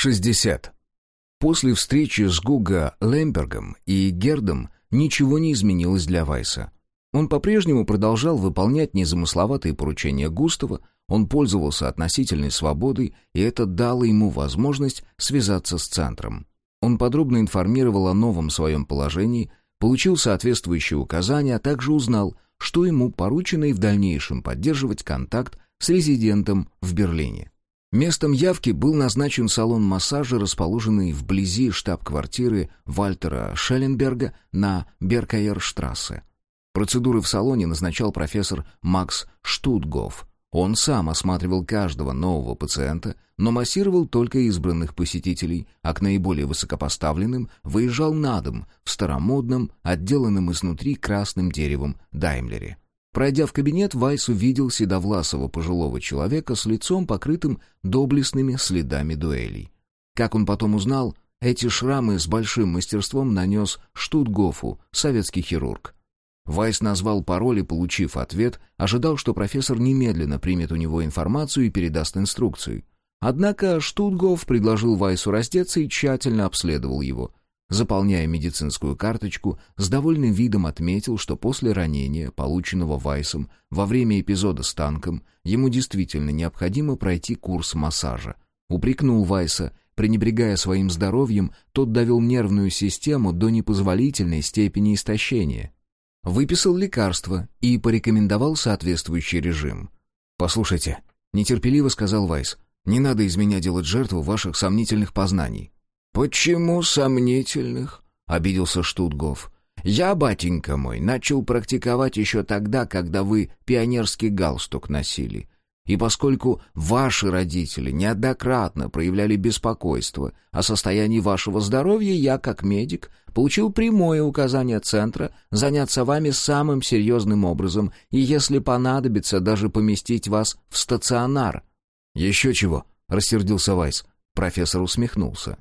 60. После встречи с Гуга Лембергом и Гердом ничего не изменилось для Вайса. Он по-прежнему продолжал выполнять незамысловатые поручения Густава, он пользовался относительной свободой, и это дало ему возможность связаться с центром. Он подробно информировал о новом своем положении, получил соответствующие указания, а также узнал, что ему поручено и в дальнейшем поддерживать контакт с резидентом в Берлине. Местом явки был назначен салон массажа, расположенный вблизи штаб-квартиры Вальтера Шелленберга на Беркаерштрассе. Процедуры в салоне назначал профессор Макс Штутгоф. Он сам осматривал каждого нового пациента, но массировал только избранных посетителей, а к наиболее высокопоставленным выезжал на дом в старомодном, отделанном изнутри красным деревом Даймлере. Пройдя в кабинет, Вайс увидел седовласого пожилого человека с лицом, покрытым доблестными следами дуэлей. Как он потом узнал, эти шрамы с большим мастерством нанес Штутгофу, советский хирург. Вайс назвал пароль и, получив ответ, ожидал, что профессор немедленно примет у него информацию и передаст инструкции. Однако Штутгоф предложил Вайсу раздеться и тщательно обследовал его. Заполняя медицинскую карточку, с довольным видом отметил, что после ранения, полученного Вайсом во время эпизода с танком, ему действительно необходимо пройти курс массажа. Упрекнул Вайса, пренебрегая своим здоровьем, тот довел нервную систему до непозволительной степени истощения. Выписал лекарство и порекомендовал соответствующий режим. «Послушайте», — нетерпеливо сказал Вайс, — «не надо из меня делать жертву ваших сомнительных познаний». «Почему сомнительных?» — обиделся Штутгов. «Я, батенька мой, начал практиковать еще тогда, когда вы пионерский галстук носили. И поскольку ваши родители неоднократно проявляли беспокойство о состоянии вашего здоровья, я, как медик, получил прямое указание центра заняться вами самым серьезным образом и, если понадобится, даже поместить вас в стационар». «Еще чего?» — рассердился Вайс. Профессор усмехнулся.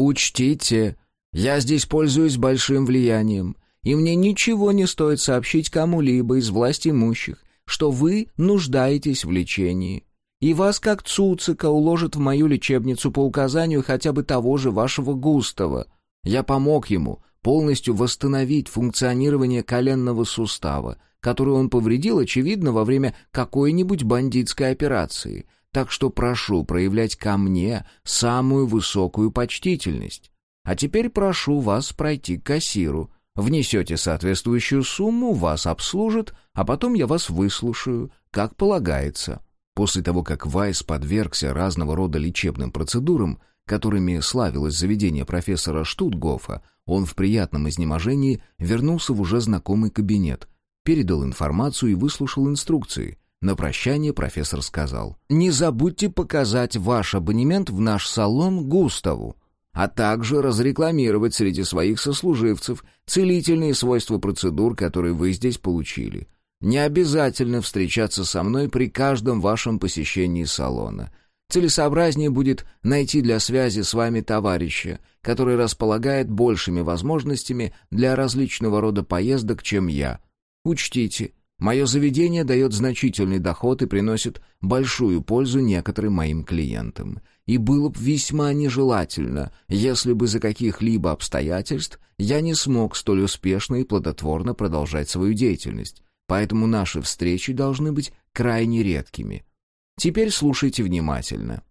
«Учтите, я здесь пользуюсь большим влиянием, и мне ничего не стоит сообщить кому-либо из власть имущих, что вы нуждаетесь в лечении, и вас, как Цуцика, уложат в мою лечебницу по указанию хотя бы того же вашего Густава. Я помог ему полностью восстановить функционирование коленного сустава, который он повредил, очевидно, во время какой-нибудь бандитской операции — так что прошу проявлять ко мне самую высокую почтительность. А теперь прошу вас пройти к кассиру. Внесете соответствующую сумму, вас обслужат, а потом я вас выслушаю, как полагается». После того, как Вайс подвергся разного рода лечебным процедурам, которыми славилось заведение профессора Штутгофа, он в приятном изнеможении вернулся в уже знакомый кабинет, передал информацию и выслушал инструкции, на прощание профессор сказал, «Не забудьте показать ваш абонемент в наш салон Густаву, а также разрекламировать среди своих сослуживцев целительные свойства процедур, которые вы здесь получили. Не обязательно встречаться со мной при каждом вашем посещении салона. Целесообразнее будет найти для связи с вами товарища, который располагает большими возможностями для различного рода поездок, чем я. Учтите, Мое заведение дает значительный доход и приносит большую пользу некоторым моим клиентам. И было бы весьма нежелательно, если бы за каких-либо обстоятельств я не смог столь успешно и плодотворно продолжать свою деятельность. Поэтому наши встречи должны быть крайне редкими. Теперь слушайте внимательно.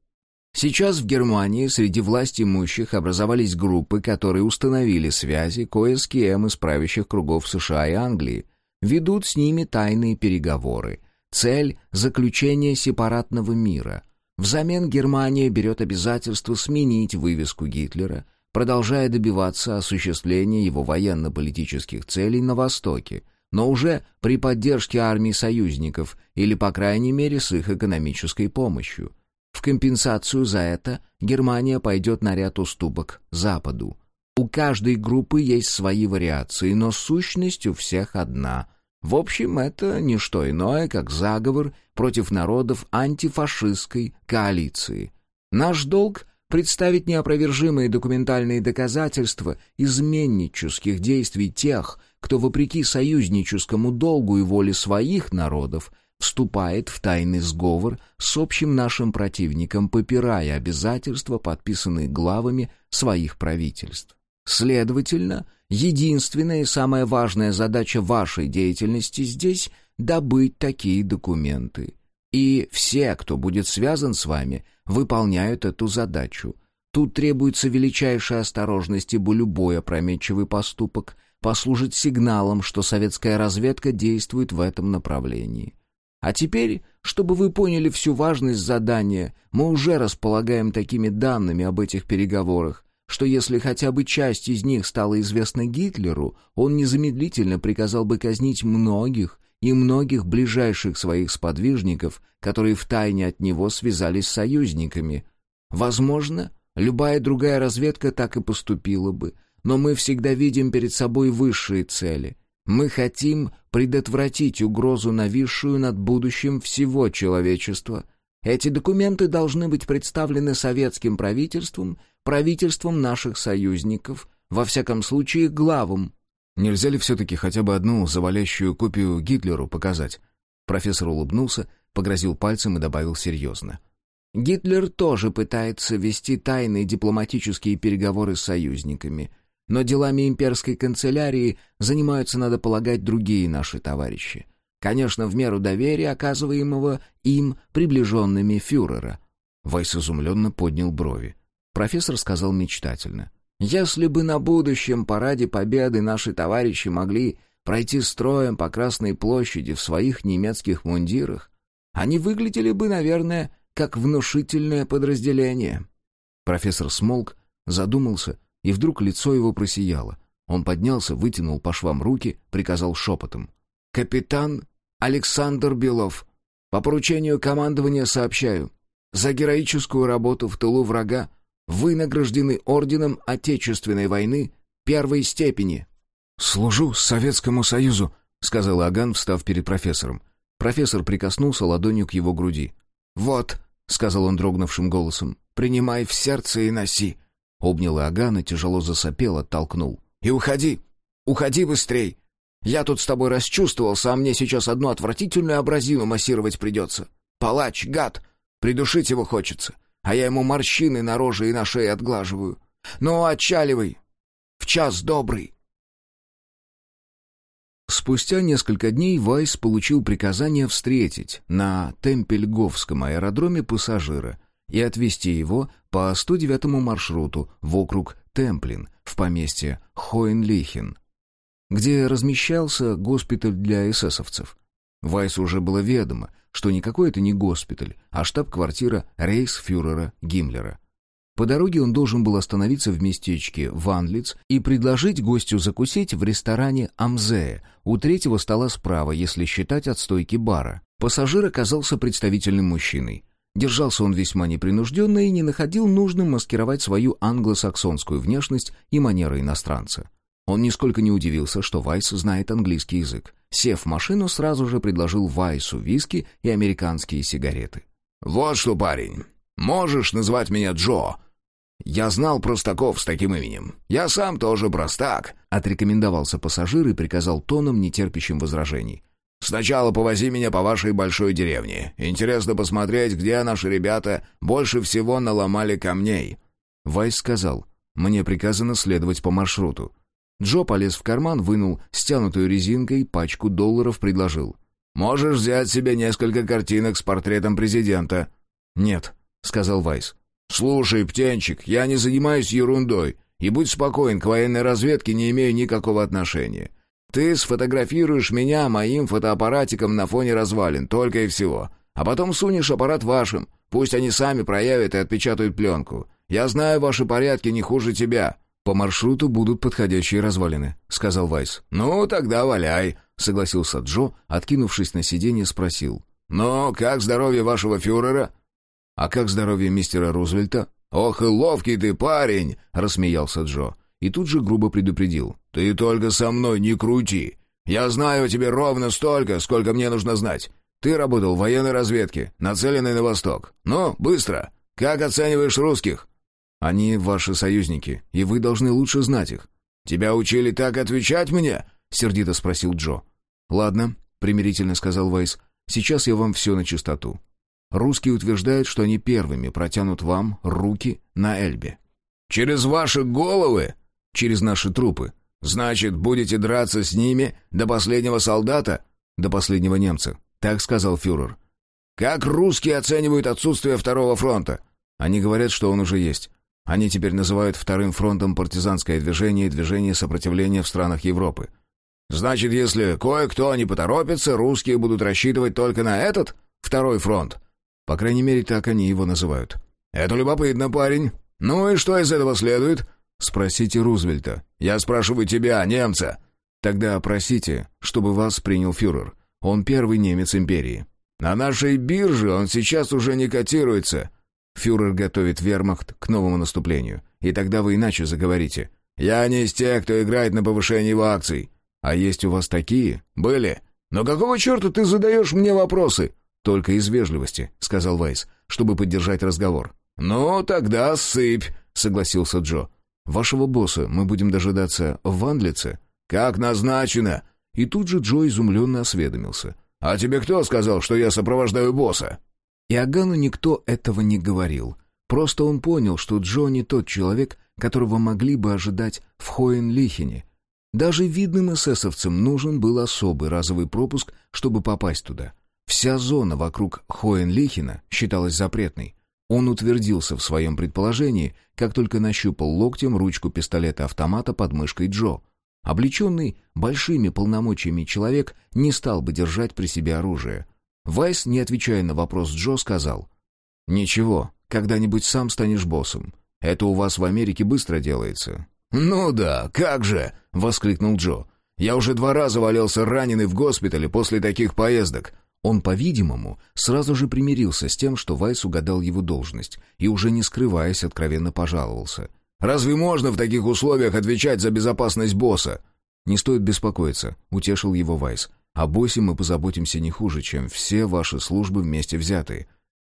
Сейчас в Германии среди власть имущих образовались группы, которые установили связи кое с кем из правящих кругов США и Англии, ведут с ними тайные переговоры. Цель — заключение сепаратного мира. Взамен Германия берет обязательство сменить вывеску Гитлера, продолжая добиваться осуществления его военно-политических целей на Востоке, но уже при поддержке армий союзников или, по крайней мере, с их экономической помощью. В компенсацию за это Германия пойдет на ряд уступок Западу. У каждой группы есть свои вариации, но сущность у всех одна. В общем, это не что иное, как заговор против народов антифашистской коалиции. Наш долг — представить неопровержимые документальные доказательства изменнических действий тех, кто, вопреки союзническому долгу и воле своих народов, вступает в тайный сговор с общим нашим противником, попирая обязательства, подписанные главами своих правительств. Следовательно, единственная и самая важная задача вашей деятельности здесь — добыть такие документы. И все, кто будет связан с вами, выполняют эту задачу. Тут требуется величайшая осторожность, ибо любой опрометчивый поступок послужит сигналом, что советская разведка действует в этом направлении. А теперь, чтобы вы поняли всю важность задания, мы уже располагаем такими данными об этих переговорах, что если хотя бы часть из них стала известна Гитлеру, он незамедлительно приказал бы казнить многих и многих ближайших своих сподвижников, которые втайне от него связались с союзниками. Возможно, любая другая разведка так и поступила бы, но мы всегда видим перед собой высшие цели. Мы хотим предотвратить угрозу, нависшую над будущим всего человечества. Эти документы должны быть представлены советским правительством, правительством наших союзников, во всяком случае главам Нельзя ли все-таки хотя бы одну завалящую копию Гитлеру показать? Профессор улыбнулся, погрозил пальцем и добавил серьезно. Гитлер тоже пытается вести тайные дипломатические переговоры с союзниками. Но делами имперской канцелярии занимаются, надо полагать, другие наши товарищи. Конечно, в меру доверия, оказываемого им приближенными фюрера. Вайс изумленно поднял брови. Профессор сказал мечтательно. Если бы на будущем параде Победы наши товарищи могли пройти строем по Красной площади в своих немецких мундирах, они выглядели бы, наверное, как внушительное подразделение. Профессор смолк, задумался, и вдруг лицо его просияло. Он поднялся, вытянул по швам руки, приказал шепотом. «Капитан Александр Белов, по поручению командования сообщаю, за героическую работу в тылу врага вы награждены орденом Отечественной войны первой степени». «Служу Советскому Союзу», — сказал Аган, встав перед профессором. Профессор прикоснулся ладонью к его груди. «Вот», — сказал он дрогнувшим голосом, — «принимай в сердце и носи». Обнял Иоганн и тяжело засопел, оттолкнул. «И уходи! Уходи быстрей! Я тут с тобой расчувствовался, а мне сейчас одну отвратительную абразину массировать придется. Палач, гад! Придушить его хочется а я ему морщины на роже и на шее отглаживаю. Ну, отчаливай! В час добрый!» Спустя несколько дней Вайс получил приказание встретить на Темпельговском аэродроме пассажира и отвезти его по 109-му маршруту в округ Темплин в поместье Хоенлихен, где размещался госпиталь для эсэсовцев. Вайсу уже было ведомо, что никакой это не госпиталь, а штаб-квартира рейхсфюрера Гиммлера. По дороге он должен был остановиться в местечке Ванлиц и предложить гостю закусить в ресторане «Амзея» у третьего стола справа, если считать от стойки бара. Пассажир оказался представительным мужчиной. Держался он весьма непринужденно и не находил нужным маскировать свою англосаксонскую внешность и манеры иностранца. Он нисколько не удивился, что Вайс знает английский язык. Сев в машину, сразу же предложил Вайсу виски и американские сигареты. «Вот что, парень, можешь назвать меня Джо. Я знал простаков с таким именем. Я сам тоже простак», — отрекомендовался пассажир и приказал тоном, нетерпящим возражений. «Сначала повози меня по вашей большой деревне. Интересно посмотреть, где наши ребята больше всего наломали камней». Вайс сказал, «Мне приказано следовать по маршруту. Джо полез в карман, вынул стянутую резинкой пачку долларов, предложил. «Можешь взять себе несколько картинок с портретом президента». «Нет», — сказал Вайс. «Слушай, птенчик, я не занимаюсь ерундой, и будь спокоен, к военной разведке не имею никакого отношения. Ты сфотографируешь меня моим фотоаппаратиком на фоне развалин, только и всего. А потом сунешь аппарат вашим, пусть они сами проявят и отпечатают пленку. Я знаю ваши порядки не хуже тебя». «По маршруту будут подходящие развалины», — сказал Вайс. «Ну, тогда валяй», — согласился Джо, откинувшись на сиденье, спросил. «Ну, как здоровье вашего фюрера?» «А как здоровье мистера Рузвельта?» «Ох и ловкий ты парень!» — рассмеялся Джо. И тут же грубо предупредил. «Ты только со мной не крути. Я знаю о тебе ровно столько, сколько мне нужно знать. Ты работал в военной разведке, нацеленной на восток. Ну, быстро. Как оцениваешь русских?» Они ваши союзники, и вы должны лучше знать их». «Тебя учили так отвечать мне?» — сердито спросил Джо. «Ладно», — примирительно сказал Вайс. Сейчас я вам все на чистоту. Русские утверждают, что они первыми протянут вам руки на Эльбе. «Через ваши головы?» «Через наши трупы». «Значит, будете драться с ними до последнего солдата?» «До последнего немца», — так сказал фюрер. «Как русские оценивают отсутствие второго фронта?» «Они говорят, что он уже есть. Они теперь называют вторым фронтом партизанское движение и движение сопротивления в странах Европы. Значит, если кое-кто не поторопится, русские будут рассчитывать только на этот второй фронт?» По крайней мере, так они его называют. «Это любопытно, парень. Ну и что из этого следует?» «Спросите Рузвельта». «Я спрашиваю тебя, немца». «Тогда просите, чтобы вас принял фюрер. Он первый немец империи». «На нашей бирже он сейчас уже не котируется». Фюрер готовит вермахт к новому наступлению. И тогда вы иначе заговорите. «Я не из тех, кто играет на повышение его акций». «А есть у вас такие?» «Были. Но какого черта ты задаешь мне вопросы?» «Только из вежливости», — сказал Вайс, чтобы поддержать разговор. «Ну, тогда сыпь», — согласился Джо. «Вашего босса мы будем дожидаться в Вандлице?» «Как назначено!» И тут же Джо изумленно осведомился. «А тебе кто сказал, что я сопровождаю босса?» Иоганну никто этого не говорил. Просто он понял, что Джо не тот человек, которого могли бы ожидать в Хоенлихене. Даже видным эсэсовцам нужен был особый разовый пропуск, чтобы попасть туда. Вся зона вокруг Хоенлихена считалась запретной. Он утвердился в своем предположении, как только нащупал локтем ручку пистолета-автомата под мышкой Джо. Облеченный большими полномочиями человек не стал бы держать при себе оружие. Вайс, не отвечая на вопрос Джо, сказал, «Ничего, когда-нибудь сам станешь боссом. Это у вас в Америке быстро делается». «Ну да, как же!» — воскликнул Джо. «Я уже два раза валялся раненый в госпитале после таких поездок. Он, по-видимому, сразу же примирился с тем, что Вайс угадал его должность, и уже не скрываясь, откровенно пожаловался. «Разве можно в таких условиях отвечать за безопасность босса?» «Не стоит беспокоиться», — утешил его Вайс. «О боссе мы позаботимся не хуже, чем все ваши службы вместе взятые».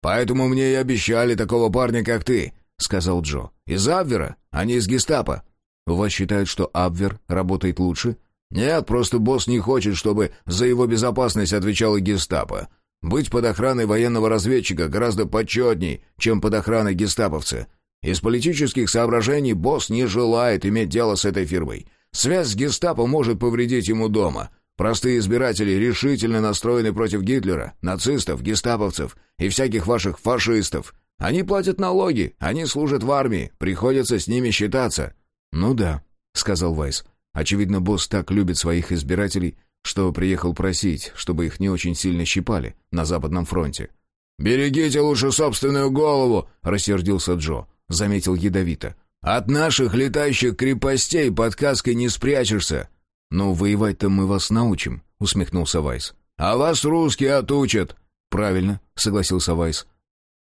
«Поэтому мне и обещали такого парня, как ты», — сказал Джо. «Из Абвера, а не из гестапо». «У вас считают, что Абвер работает лучше?» «Нет, просто босс не хочет, чтобы за его безопасность отвечала гестапо. Быть под охраной военного разведчика гораздо почетней, чем под охраной гестаповца. Из политических соображений босс не желает иметь дело с этой фирмой. Связь с гестапо может повредить ему дома. Простые избиратели решительно настроены против Гитлера, нацистов, гестаповцев и всяких ваших фашистов. Они платят налоги, они служат в армии, приходится с ними считаться». «Ну да», — сказал Вайс. Очевидно, босс так любит своих избирателей, что приехал просить, чтобы их не очень сильно щипали на Западном фронте. «Берегите лучше собственную голову!» — рассердился Джо. Заметил ядовито. «От наших летающих крепостей под каской не спрячешься!» «Ну, воевать-то мы вас научим», — усмехнулся Вайс. «А вас русские отучат!» «Правильно», — согласился Вайс.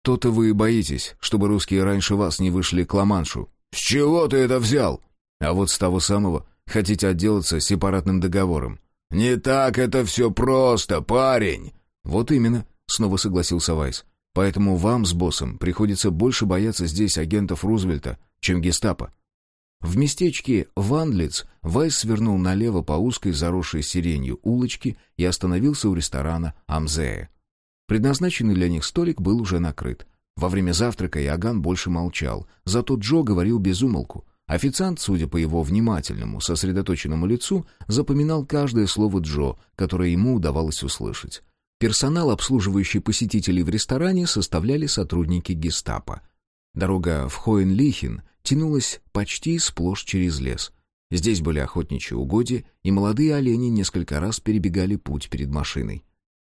«То-то вы и боитесь, чтобы русские раньше вас не вышли к Ла-Маншу». «С чего ты это взял?» «А вот с того самого, Хотите отделаться сепаратным договором?» «Не так это все просто, парень!» «Вот именно», — снова согласился Вайс. «Поэтому вам с боссом приходится больше бояться здесь агентов Рузвельта, чем гестапо». В местечке Вандлиц Вайс свернул налево по узкой заросшей сиренью улочке и остановился у ресторана «Амзея». Предназначенный для них столик был уже накрыт. Во время завтрака Иоганн больше молчал, зато Джо говорил без умолку. Официант, судя по его внимательному, сосредоточенному лицу, запоминал каждое слово Джо, которое ему удавалось услышать. Персонал, обслуживающий посетителей в ресторане, составляли сотрудники гестапо. Дорога в Хоенлихен тянулась почти сплошь через лес. Здесь были охотничьи угодья, и молодые олени несколько раз перебегали путь перед машиной.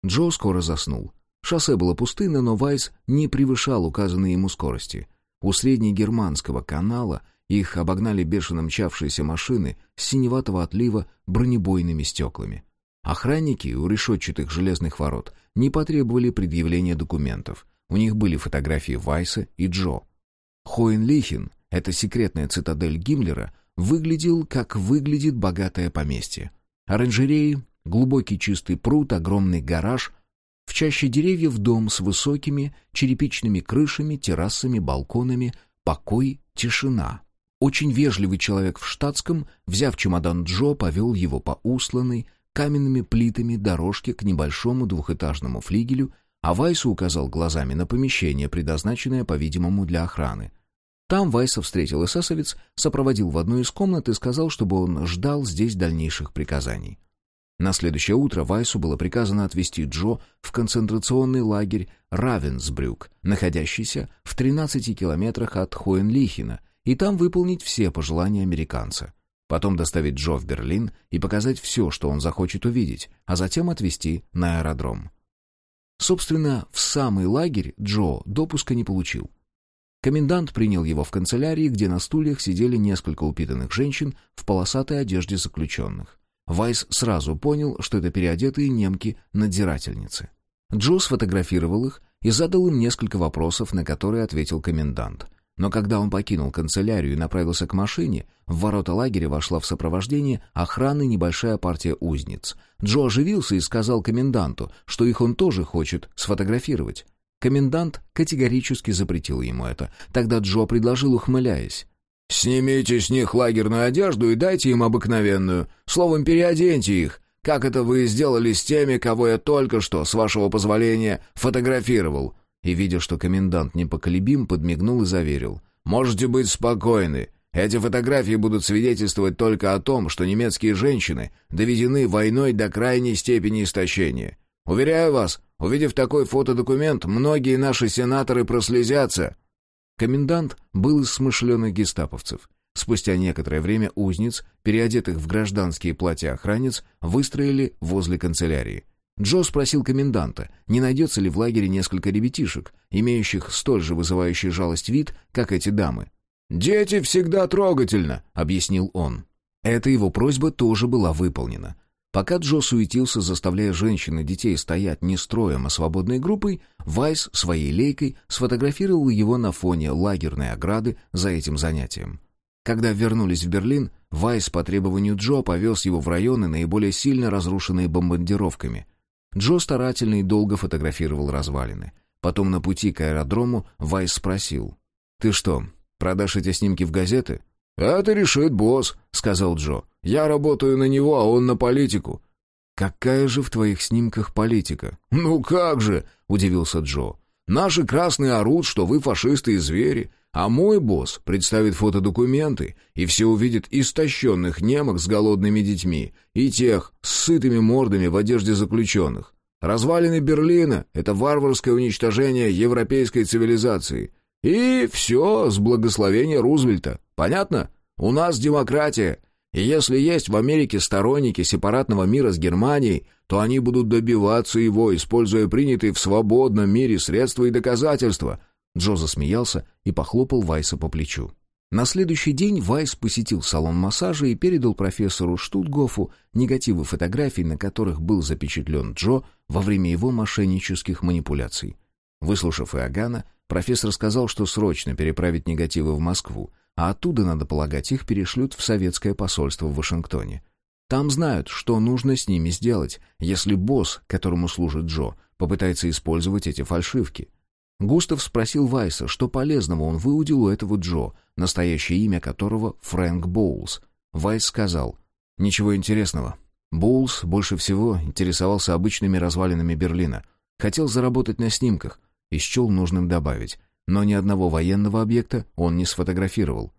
Джо скоро заснул. Шоссе было пустынно, но Вайс не превышал указанной ему скорости. У среднегерманского канала их обогнали бешено мчавшиеся машины с синеватого отлива бронебойными стеклами. Охранники у решетчатых железных ворот не потребовали предъявления документов. У них были фотографии Вайса и Джо. Хоенлихен, эта секретная цитадель Гиммлера, выглядел, как выглядит богатое поместье. Оранжереи, глубокий чистый пруд, огромный гараж, в чаще деревьев дом с высокими черепичными крышами, террасами, балконами, покой, тишина. Очень вежливый человек в штатском, взяв чемодан Джо, повел его по усланной каменными плитами дорожки к небольшому двухэтажному флигелю, а Вайсу указал глазами на помещение, предназначенное, по-видимому, для охраны. Там Вайса встретил эсэсовец, сопроводил в одну из комнат и сказал, чтобы он ждал здесь дальнейших приказаний. На следующее утро Вайсу было приказано отвезти Джо в концентрационный лагерь Равенсбрюк, находящийся в 13 километрах от Хоенлихена, и там выполнить все пожелания американца. Потом доставить Джо в Берлин и показать все, что он захочет увидеть, а затем отвезти на аэродром. Собственно, в самый лагерь Джо допуска не получил. Комендант принял его в канцелярии, где на стульях сидели несколько упитанных женщин в полосатой одежде заключенных. Вайс сразу понял, что это переодетые немки-надзирательницы. Джо сфотографировал их и задал им несколько вопросов, на которые ответил комендант. Но когда он покинул канцелярию и направился к машине, в ворота лагеря вошла в сопровождении охраны небольшая партия узниц. Джо оживился и сказал коменданту, что их он тоже хочет сфотографировать. Комендант категорически запретил ему это. Тогда Джо предложил, ухмыляясь. «Снимите с них лагерную одежду и дайте им обыкновенную. Словом, переоденьте их, как это вы сделали с теми, кого я только что, с вашего позволения, фотографировал». И, видя, что комендант непоколебим, подмигнул и заверил. «Можете быть спокойны. Эти фотографии будут свидетельствовать только о том, что немецкие женщины доведены войной до крайней степени истощения. Уверяю вас, увидев такой фотодокумент, многие наши сенаторы прослезятся». Комендант был из смышленых гестаповцев. Спустя некоторое время узниц, переодетых в гражданские платья охранниц, выстроили возле канцелярии. Джо спросил коменданта, не найдется ли в лагере несколько ребятишек, имеющих столь же вызывающий жалость вид, как эти дамы. «Дети всегда трогательно», — объяснил он. Эта его просьба тоже была выполнена. Пока Джо суетился, заставляя женщин и детей стоять не строем, а свободной группой, Вайс своей лейкой сфотографировал его на фоне лагерной ограды за этим занятием. Когда вернулись в Берлин, Вайс по требованию Джо повез его в районы, наиболее сильно разрушенные бомбардировками. Джо старательно и долго фотографировал развалины. Потом на пути к аэродрому Вайс спросил. «Ты что, продашь эти снимки в газеты?» «Это решит босс», — сказал Джо. «Я работаю на него, а он на политику». «Какая же в твоих снимках политика?» «Ну как же», — удивился Джо. «Наши красные орут, что вы фашисты и звери, а мой босс представит фотодокументы, и все увидят истощенных немок с голодными детьми и тех с сытыми мордами в одежде заключенных. Развалины Берлина — это варварское уничтожение европейской цивилизации. И все с благословения Рузвельта. Понятно? У нас демократия. И если есть в Америке сторонники сепаратного мира с Германией, то они будут добиваться его, используя принятые в свободном мире средства и доказательства. Джо засмеялся и похлопал Вайса по плечу. На следующий день Вайс посетил салон массажа и передал профессору Штутгофу негативы фотографий, на которых был запечатлен Джо во время его мошеннических манипуляций. Выслушав Иоганна, Профессор сказал, что срочно переправить негативы в Москву, а оттуда, надо полагать, их перешлют в советское посольство в Вашингтоне. Там знают, что нужно с ними сделать, если босс, которому служит Джо, попытается использовать эти фальшивки. Густав спросил Вайса, что полезного он выудил у этого Джо, настоящее имя которого Фрэнк Боулс. Вайс сказал, «Ничего интересного. Боулс больше всего интересовался обычными развалинами Берлина. Хотел заработать на снимках, и счел нужным добавить, но ни одного военного объекта он не сфотографировал.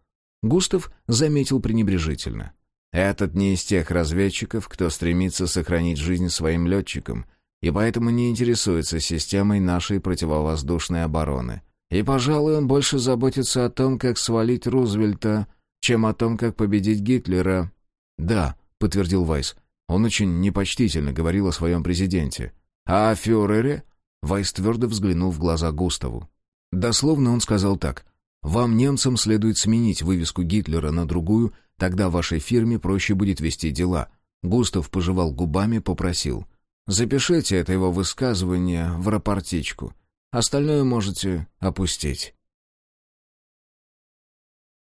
Густав заметил пренебрежительно. «Этот не из тех разведчиков, кто стремится сохранить жизнь своим летчикам, и поэтому не интересуется системой нашей противовоздушной обороны. И, пожалуй, он больше заботится о том, как свалить Рузвельта, чем о том, как победить Гитлера». «Да», — подтвердил Вайс, — «он очень непочтительно говорил о своем президенте». «А о фюрере?» Вайс твердо взглянул в глаза Густаву. Дословно он сказал так. «Вам, немцам, следует сменить вывеску Гитлера на другую, тогда вашей фирме проще будет вести дела». Густав пожевал губами, попросил. «Запишите это его высказывание в рапортичку. Остальное можете опустить».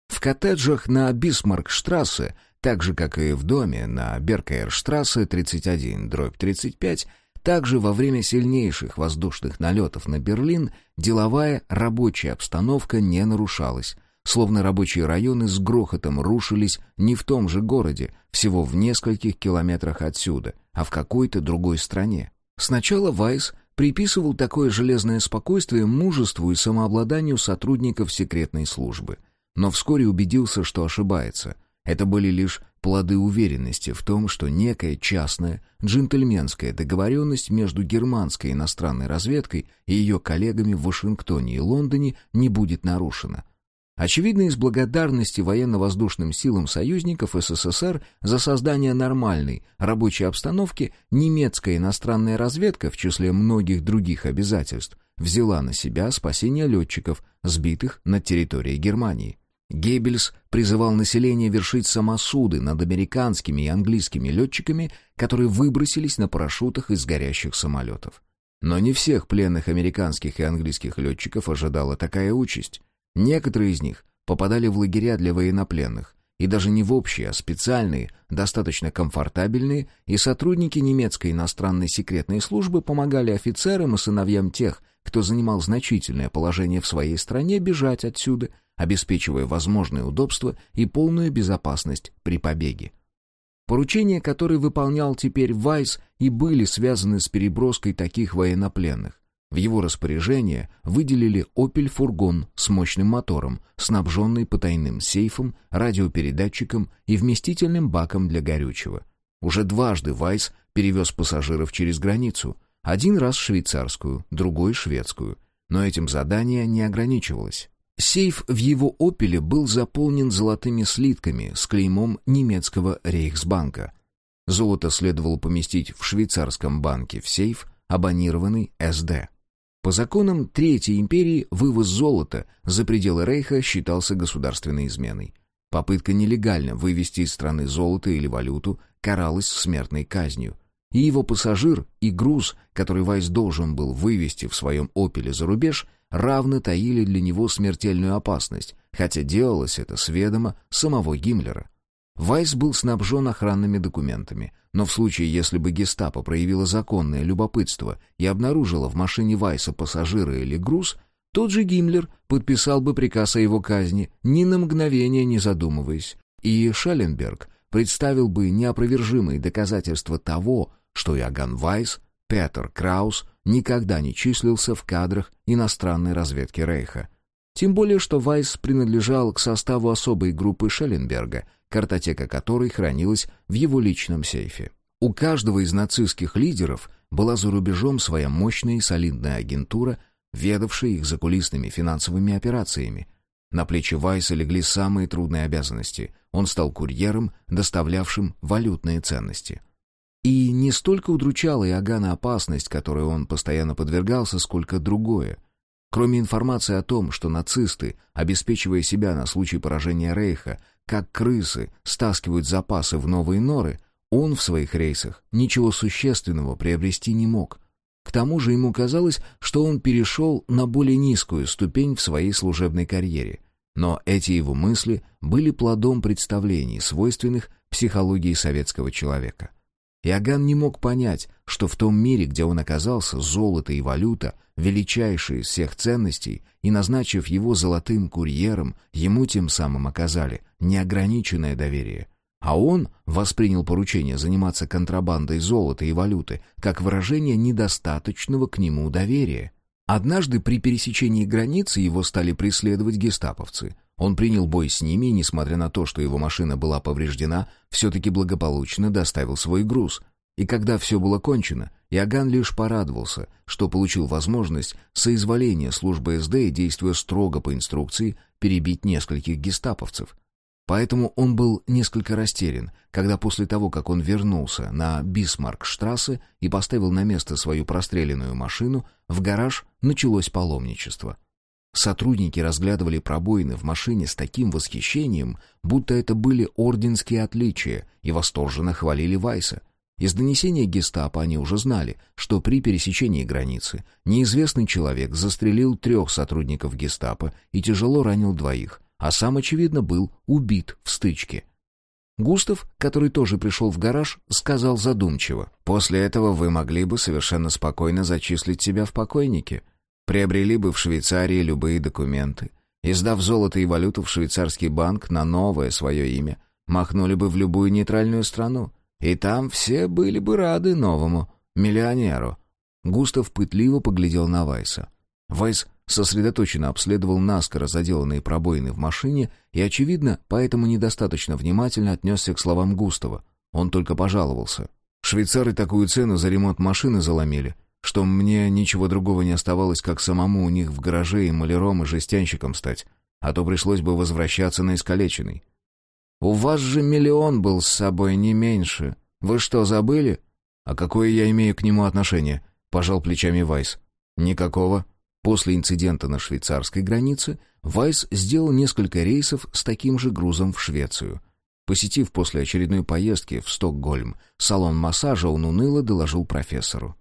В коттеджах на Бисмаркштрассе, так же, как и в доме на Беркаерштрассе 31, дробь 35, также во время сильнейших воздушных налетов на Берлин деловая рабочая обстановка не нарушалась. словно рабочие районы с грохотом рушились не в том же городе, всего в нескольких километрах отсюда, а в какой-то другой стране. Сначала Вайс приписывал такое железное спокойствие мужеству и самообладанию сотрудников секретной службы. Но вскоре убедился, что ошибается. Это были лишь плоды уверенности в том, что некая частная, джентльменская договоренность между германской иностранной разведкой и ее коллегами в Вашингтоне и Лондоне не будет нарушена – Очевидно, из благодарности военно-воздушным силам союзников СССР за создание нормальной рабочей обстановки немецкая иностранная разведка, в числе многих других обязательств, взяла на себя спасение летчиков, сбитых на территории Германии. Геббельс призывал население вершить самосуды над американскими и английскими летчиками, которые выбросились на парашютах из горящих самолетов. Но не всех пленных американских и английских летчиков ожидала такая участь. Некоторые из них попадали в лагеря для военнопленных, и даже не в общие, а специальные, достаточно комфортабельные, и сотрудники немецкой иностранной секретной службы помогали офицерам и сыновьям тех, кто занимал значительное положение в своей стране, бежать отсюда, обеспечивая возможные удобства и полную безопасность при побеге. Поручения, которые выполнял теперь Вайс, и были связаны с переброской таких военнопленных. В его распоряжение выделили «Опель-фургон» с мощным мотором, снабженный потайным сейфом, радиопередатчиком и вместительным баком для горючего. Уже дважды Вайс перевез пассажиров через границу. Один раз швейцарскую, другой шведскую. Но этим задание не ограничивалось. Сейф в его «Опеле» был заполнен золотыми слитками с клеймом немецкого Рейхсбанка. Золото следовало поместить в швейцарском банке в сейф, абонированный СД. По законам Третьей империи вывоз золота за пределы Рейха считался государственной изменой. Попытка нелегально вывести из страны золото или валюту каралась смертной казнью. И его пассажир, и груз, который Вайс должен был вывести в своем «Опеле» за рубеж, равно таили для него смертельную опасность, хотя делалось это с ведома самого Гиммлера. Вайс был снабжен охранными документами, но в случае, если бы гестапо проявило законное любопытство и обнаружило в машине Вайса пассажира или груз, тот же Гиммлер подписал бы приказ о его казни, ни на мгновение не задумываясь, и Шелленберг представил бы неопровержимые доказательства того, что Иоганн Вайс, Петер Краус, никогда не числился в кадрах иностранной разведки Рейха. Тем более, что Вайс принадлежал к составу особой группы Шелленберга, картотека которой хранилась в его личном сейфе. У каждого из нацистских лидеров была за рубежом своя мощная и солидная агентура, ведавшая их закулисными финансовыми операциями. На плечи Вайса легли самые трудные обязанности. Он стал курьером, доставлявшим валютные ценности. И не столько удручала Иоганна опасность, которой он постоянно подвергался, сколько другое. Кроме информации о том, что нацисты, обеспечивая себя на случай поражения Рейха, как крысы стаскивают запасы в новые норы, он в своих рейсах ничего существенного приобрести не мог. К тому же ему казалось, что он перешел на более низкую ступень в своей служебной карьере. Но эти его мысли были плодом представлений, свойственных психологии советского человека. Иоганн не мог понять, что в том мире, где он оказался, золото и валюта — величайшие из всех ценностей, и, назначив его золотым курьером, ему тем самым оказали неограниченное доверие. А он воспринял поручение заниматься контрабандой золота и валюты как выражение недостаточного к нему доверия. Однажды при пересечении границы его стали преследовать гестаповцы — он принял бой с ними и, несмотря на то, что его машина была повреждена, все-таки благополучно доставил свой груз. И когда все было кончено, Иоганн лишь порадовался, что получил возможность соизволения службы СД и, действуя строго по инструкции, перебить нескольких гестаповцев. Поэтому он был несколько растерян, когда после того, как он вернулся на Бисмаркштрассе и поставил на место свою простреленную машину, в гараж началось паломничество — Сотрудники разглядывали пробоины в машине с таким восхищением, будто это были орденские отличия, и восторженно хвалили Вайса. Из донесения гестапо они уже знали, что при пересечении границы неизвестный человек застрелил трех сотрудников гестапо и тяжело ранил двоих, а сам, очевидно, был убит в стычке. Густав, который тоже пришел в гараж, сказал задумчиво, «После этого вы могли бы совершенно спокойно зачислить себя в покойники» приобрели бы в Швейцарии любые документы и, сдав золото и валюту в швейцарский банк на новое свое имя, махнули бы в любую нейтральную страну, и там все были бы рады новому миллионеру. Густав пытливо поглядел на Вайса. Вайс сосредоточенно обследовал наскоро заделанные пробоины в машине и, очевидно, поэтому недостаточно внимательно отнесся к словам Густава. Он только пожаловался. «Швейцары такую цену за ремонт машины заломили, что мне ничего другого не оставалось, как самому у них в гараже и маляром, и жестянщиком стать, а то пришлось бы возвращаться на искалеченный». «У вас же миллион был с собой, не меньше. Вы что, забыли?» «А какое я имею к нему отношение?» — пожал плечами Вайс. «Никакого». После инцидента на швейцарской границе Вайс сделал несколько рейсов с таким же грузом в Швецию. Посетив после очередной поездки в Стокгольм салон массажа, он уныло доложил профессору.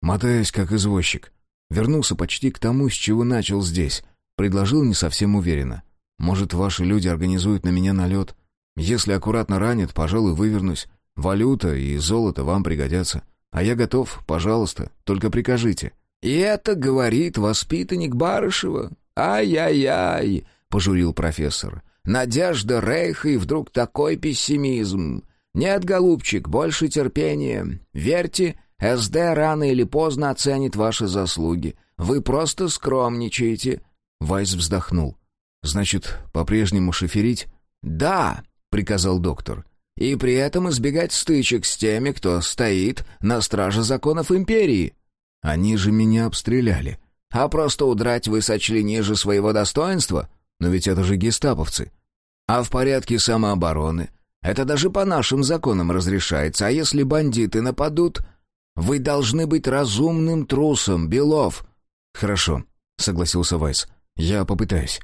«Мотаюсь как извозчик. Вернулся почти к тому, с чего начал здесь. Предложил не совсем уверенно. Может, ваши люди организуют на меня налет? Если аккуратно ранят, пожалуй, вывернусь. Валюта и золото вам пригодятся. А я готов, пожалуйста, только прикажите». «И это говорит воспитанник Барышева? Ай-яй-яй!» — пожурил профессор. «Надежда Рейха и вдруг такой пессимизм. Нет, голубчик, больше терпения. Верьте, СД рано или поздно оценит ваши заслуги. Вы просто скромничаете». Вайс вздохнул. «Значит, по-прежнему шоферить?» «Да», — приказал доктор. «И при этом избегать стычек с теми, кто стоит на страже законов империи». Они же меня обстреляли. А просто удрать вы сочли ниже своего достоинства? Но ведь это же гестаповцы. А в порядке самообороны? Это даже по нашим законам разрешается. А если бандиты нападут? Вы должны быть разумным трусом, Белов. Хорошо, согласился Вайс. Я попытаюсь.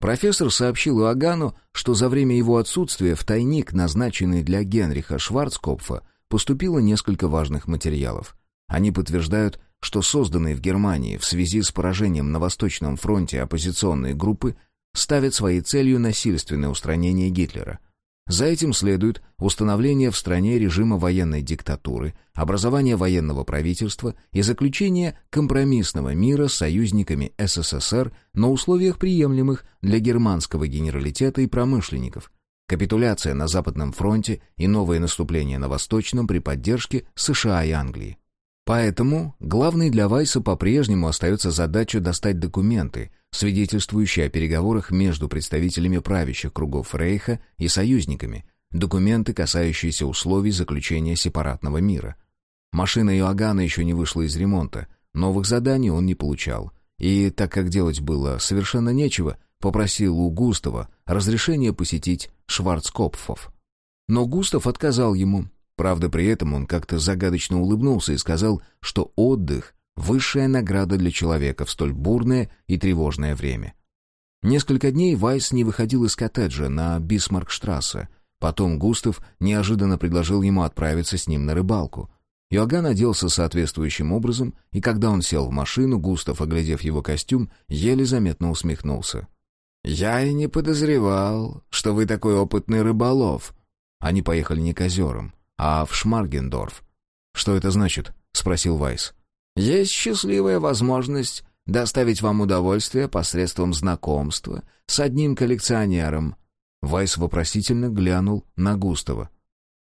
Профессор сообщил Иоганну, что за время его отсутствия в тайник, назначенный для Генриха Шварцкопфа, поступило несколько важных материалов. Они подтверждают, что созданные в Германии в связи с поражением на Восточном фронте оппозиционные группы ставят своей целью насильственное устранение Гитлера. За этим следует установление в стране режима военной диктатуры, образование военного правительства и заключение компромиссного мира с союзниками СССР на условиях приемлемых для германского генералитета и промышленников, капитуляция на Западном фронте и новое наступление на Восточном при поддержке США и Англии. Поэтому главной для Вайса по-прежнему остается задача достать документы, свидетельствующие о переговорах между представителями правящих кругов Рейха и союзниками, документы, касающиеся условий заключения сепаратного мира. Машина Иоганна еще не вышла из ремонта, новых заданий он не получал, и, так как делать было совершенно нечего, попросил у Густава разрешения посетить Шварцкопфов. Но Густав отказал ему, Правда, при этом он как-то загадочно улыбнулся и сказал, что отдых — высшая награда для человека в столь бурное и тревожное время. Несколько дней Вайс не выходил из коттеджа на Бисмаркштрассе. Потом Густав неожиданно предложил ему отправиться с ним на рыбалку. Иоганн оделся соответствующим образом, и когда он сел в машину, Густав, оглядев его костюм, еле заметно усмехнулся. «Я и не подозревал, что вы такой опытный рыболов». Они поехали не к озерам, а в Шмаргендорф. «Что это значит?» — спросил Вайс. «Есть счастливая возможность доставить вам удовольствие посредством знакомства с одним коллекционером». Вайс вопросительно глянул на Густава.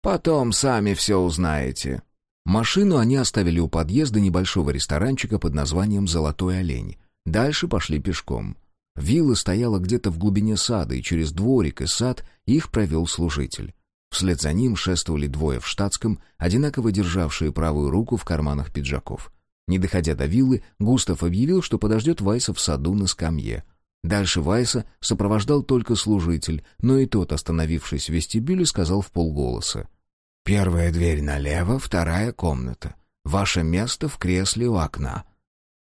«Потом сами все узнаете». Машину они оставили у подъезда небольшого ресторанчика под названием «Золотой олень». Дальше пошли пешком. Вилла стояла где-то в глубине сада, и через дворик и сад их провел служитель. Вслед за ним шествовали двое в штатском, одинаково державшие правую руку в карманах пиджаков. Не доходя до виллы, Густав объявил, что подождет Вайса в саду на скамье. Дальше Вайса сопровождал только служитель, но и тот, остановившись в вестибюле, сказал в полголоса. «Первая дверь налево, вторая комната. Ваше место в кресле у окна».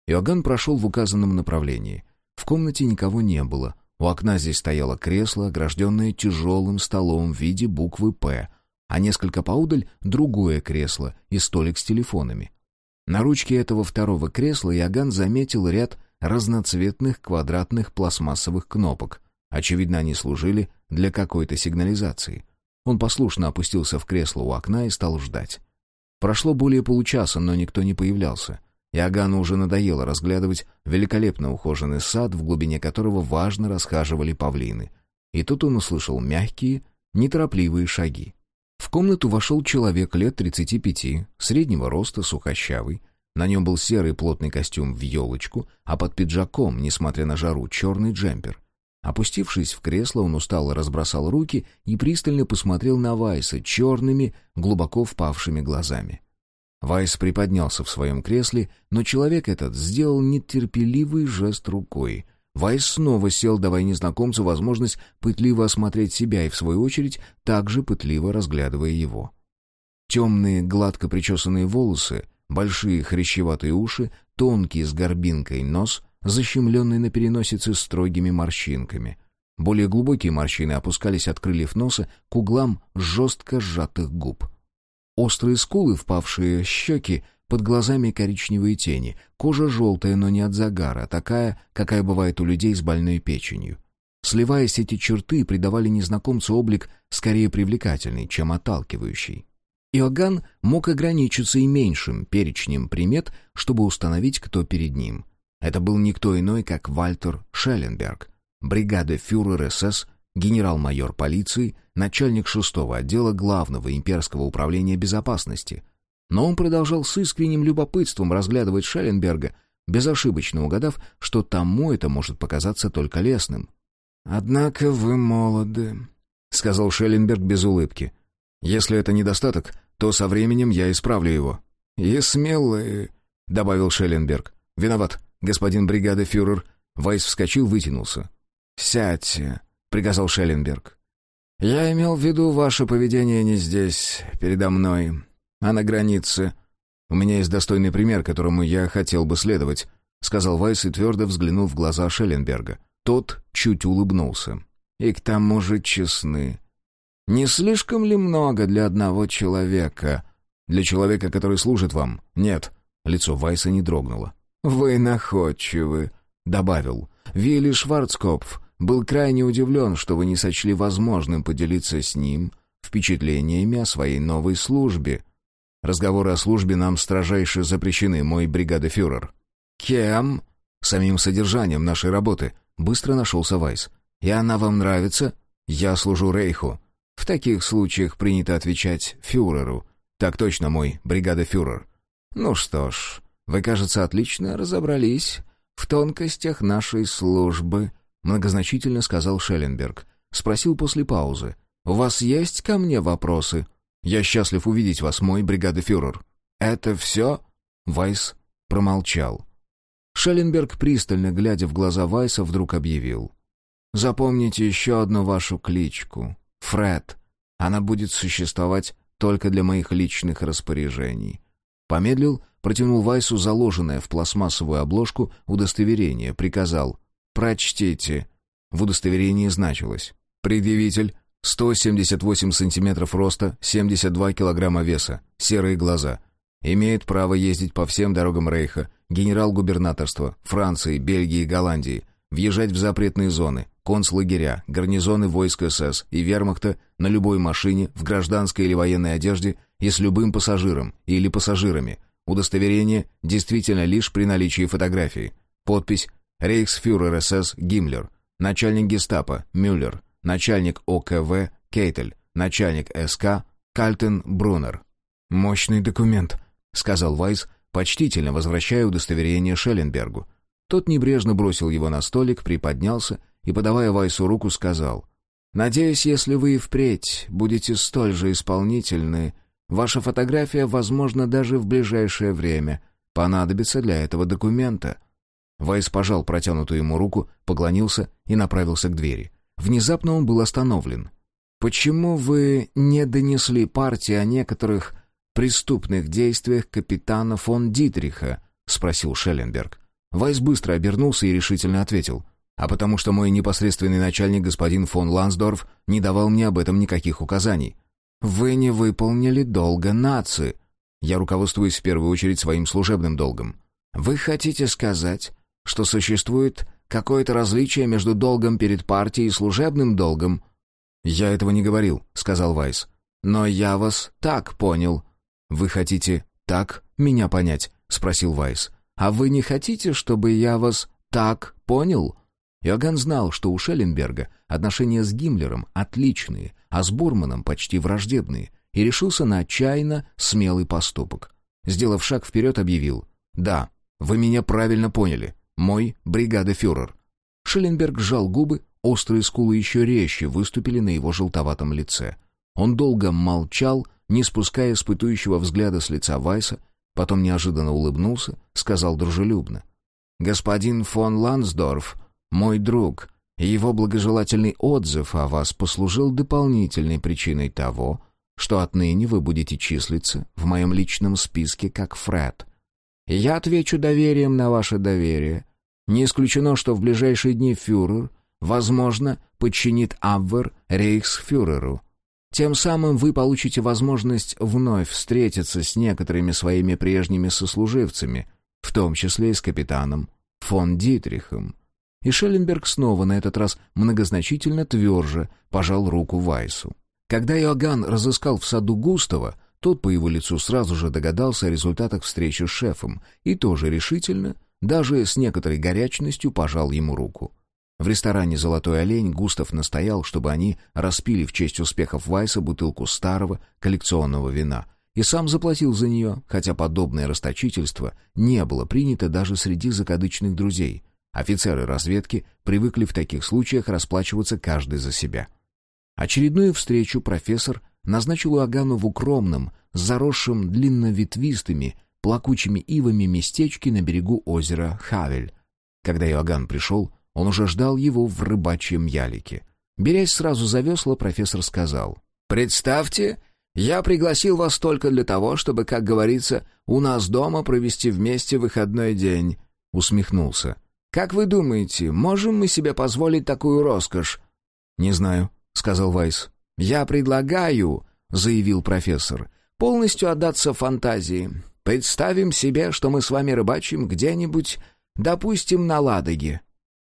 Иоганн прошел в указанном направлении. В комнате никого не было — у окна здесь стояло кресло, огражденное тяжелым столом в виде буквы «П», а несколько поудаль — другое кресло и столик с телефонами. На ручке этого второго кресла Иоганн заметил ряд разноцветных квадратных пластмассовых кнопок. Очевидно, они служили для какой-то сигнализации. Он послушно опустился в кресло у окна и стал ждать. Прошло более получаса, но никто не появлялся. Иоганну уже надоело разглядывать великолепно ухоженный сад, в глубине которого важно расхаживали павлины. И тут он услышал мягкие, неторопливые шаги. В комнату вошел человек лет 35, среднего роста, сухощавый. На нем был серый плотный костюм в елочку, а под пиджаком, несмотря на жару, черный джемпер. Опустившись в кресло, он устало разбросал руки и пристально посмотрел на Вайса черными, глубоко впавшими глазами. Вайс приподнялся в своем кресле, но человек этот сделал нетерпеливый жест рукой. Вайс снова сел, давая незнакомцу возможность пытливо осмотреть себя и, в свою очередь, также пытливо разглядывая его. Темные, гладко причесанные волосы, большие хрящеватые уши, тонкий с горбинкой нос, защемленный на переносице строгими морщинками. Более глубокие морщины опускались от крыльев носа к углам жестко сжатых губ — Острые скулы, впавшие щеки, под глазами коричневые тени, кожа желтая, но не от загара, а такая, какая бывает у людей с больной печенью. Сливаясь эти черты, придавали незнакомцу облик скорее привлекательный, чем отталкивающий. Иоганн мог ограничиться и меньшим перечнем примет, чтобы установить, кто перед ним. Это был никто иной, как Вальтер Шелленберг, бригада фюрер СС генерал-майор полиции, начальник шестого отдела Главного имперского управления безопасности. Но он продолжал с искренним любопытством разглядывать Шелленберга, безошибочно угадав, что тому это может показаться только лесным. «Однако вы молоды», — сказал Шелленберг без улыбки. «Если это недостаток, то со временем я исправлю его». «И смелые», — добавил Шелленберг. «Виноват, господин бригада-фюрер». Вайс вскочил, вытянулся. «Сядьте», приказал Шелленберг. «Я имел в виду ваше поведение не здесь, передо мной, а на границе. У меня есть достойный пример, которому я хотел бы следовать», — сказал Вайс и твердо взглянул в глаза Шелленберга. Тот чуть улыбнулся. «И к тому же честны. Не слишком ли много для одного человека? Для человека, который служит вам? Нет». Лицо Вайса не дрогнуло. «Вы находчивы», — добавил. «Вилли Шварцкопф был крайне удивлен, что вы не сочли возможным поделиться с ним впечатлениями о своей новой службе. Разговоры о службе нам строжайше запрещены, мой бригадофюрер. Кем? Самим содержанием нашей работы. Быстро нашелся Вайс. И она вам нравится? Я служу Рейху. В таких случаях принято отвечать фюреру. Так точно, мой бригадофюрер. Ну что ж, вы, кажется, отлично разобрались в тонкостях нашей службы многозначительно сказал Шелленберг. Спросил после паузы. «У вас есть ко мне вопросы?» «Я счастлив увидеть вас, мой бригадофюрер». «Это все?» Вайс промолчал. Шелленберг, пристально глядя в глаза Вайса, вдруг объявил. «Запомните еще одну вашу кличку. Фред. Она будет существовать только для моих личных распоряжений». Помедлил, протянул Вайсу заложенное в пластмассовую обложку удостоверение, приказал «Прочтите». В удостоверении значилось. Предъявитель 178 сантиметров роста, 72 килограмма веса, серые глаза. Имеет право ездить по всем дорогам Рейха, генерал-губернаторства, Франции, Бельгии Голландии, въезжать в запретные зоны, концлагеря, гарнизоны войск СС и вермахта на любой машине, в гражданской или военной одежде и с любым пассажиром или пассажирами. Удостоверение действительно лишь при наличии фотографии. Подпись Рейхсфюрер СС Гиммлер, начальник гестапо Мюллер, начальник ОКВ Кейтель, начальник СК Кальтен Брунер. «Мощный документ», — сказал Вайс, почтительно возвращая удостоверение Шелленбергу. Тот небрежно бросил его на столик, приподнялся и, подавая Вайсу руку, сказал, «Надеюсь, если вы и впредь будете столь же исполнительны, ваша фотография, возможно, даже в ближайшее время понадобится для этого документа». Вайс пожал протянутую ему руку, поклонился и направился к двери. Внезапно он был остановлен. «Почему вы не донесли партии о некоторых преступных действиях капитана фон Дитриха?» — спросил Шелленберг. Вайс быстро обернулся и решительно ответил. «А потому что мой непосредственный начальник господин фон Лансдорф не давал мне об этом никаких указаний». «Вы не выполнили долга нации». «Я руководствуюсь в первую очередь своим служебным долгом». «Вы хотите сказать, что существует какое-то различие между долгом перед партией и служебным долгом. «Я этого не говорил», — сказал Вайс. «Но я вас так понял». «Вы хотите так меня понять?» — спросил Вайс. А вы не хотите, чтобы я вас так понял?» Иоганн знал, что у Шелленберга отношения с Гиммлером отличные, а с Бурманом почти враждебные, и решился на отчаянно смелый поступок. Сделав шаг вперед, объявил «Да, вы меня правильно поняли. Мой бригада-фюрер». Шелленберг сжал губы, острые скулы еще резче выступили на его желтоватом лице. Он долго молчал, не спуская испытующего взгляда с лица Вайса, потом неожиданно улыбнулся, сказал дружелюбно. «Господин фон Лансдорф, мой друг, его благожелательный отзыв о вас послужил дополнительной причиной того, что отныне вы будете числиться в моем личном списке как Фред. Я отвечу доверием на ваше доверие. Не исключено, что в ближайшие дни фюрер, возможно, подчинит Абвер рейхсфюреру, тем самым вы получите возможность вновь встретиться с некоторыми своими прежними сослуживцами, в том числе и с капитаном фон Дитрихом. И Шелленберг снова на этот раз многозначительно тверже пожал руку Вайсу. Когда Иоганн разыскал в саду Густава, тот по его лицу сразу же догадался о результатах встречи с шефом и тоже решительно, даже с некоторой горячностью пожал ему руку. В ресторане «Золотой олень» Густав настоял, чтобы они распили в честь успехов Вайса бутылку старого коллекционного вина. И сам заплатил за нее, хотя подобное расточительство не было принято даже среди закадычных друзей. Офицеры разведки привыкли в таких случаях расплачиваться каждый за себя. Очередную встречу профессор назначил Агану в укромном, заросшем длинноветвистыми, плакучими ивами местечке на берегу озера Хавель. Когда Иоганн пришел, он уже ждал его в рыбачьем ялике. Берясь сразу за весла, профессор сказал. «Представьте, я пригласил вас только для того, чтобы, как говорится, у нас дома провести вместе выходной день», — усмехнулся. «Как вы думаете, можем мы себе позволить такую роскошь?» «Не знаю», — сказал Вайс. «Я предлагаю», — заявил профессор, — «полностью отдаться фантазии. Представим себе, что мы с вами рыбачим где-нибудь, допустим, на Ладоге.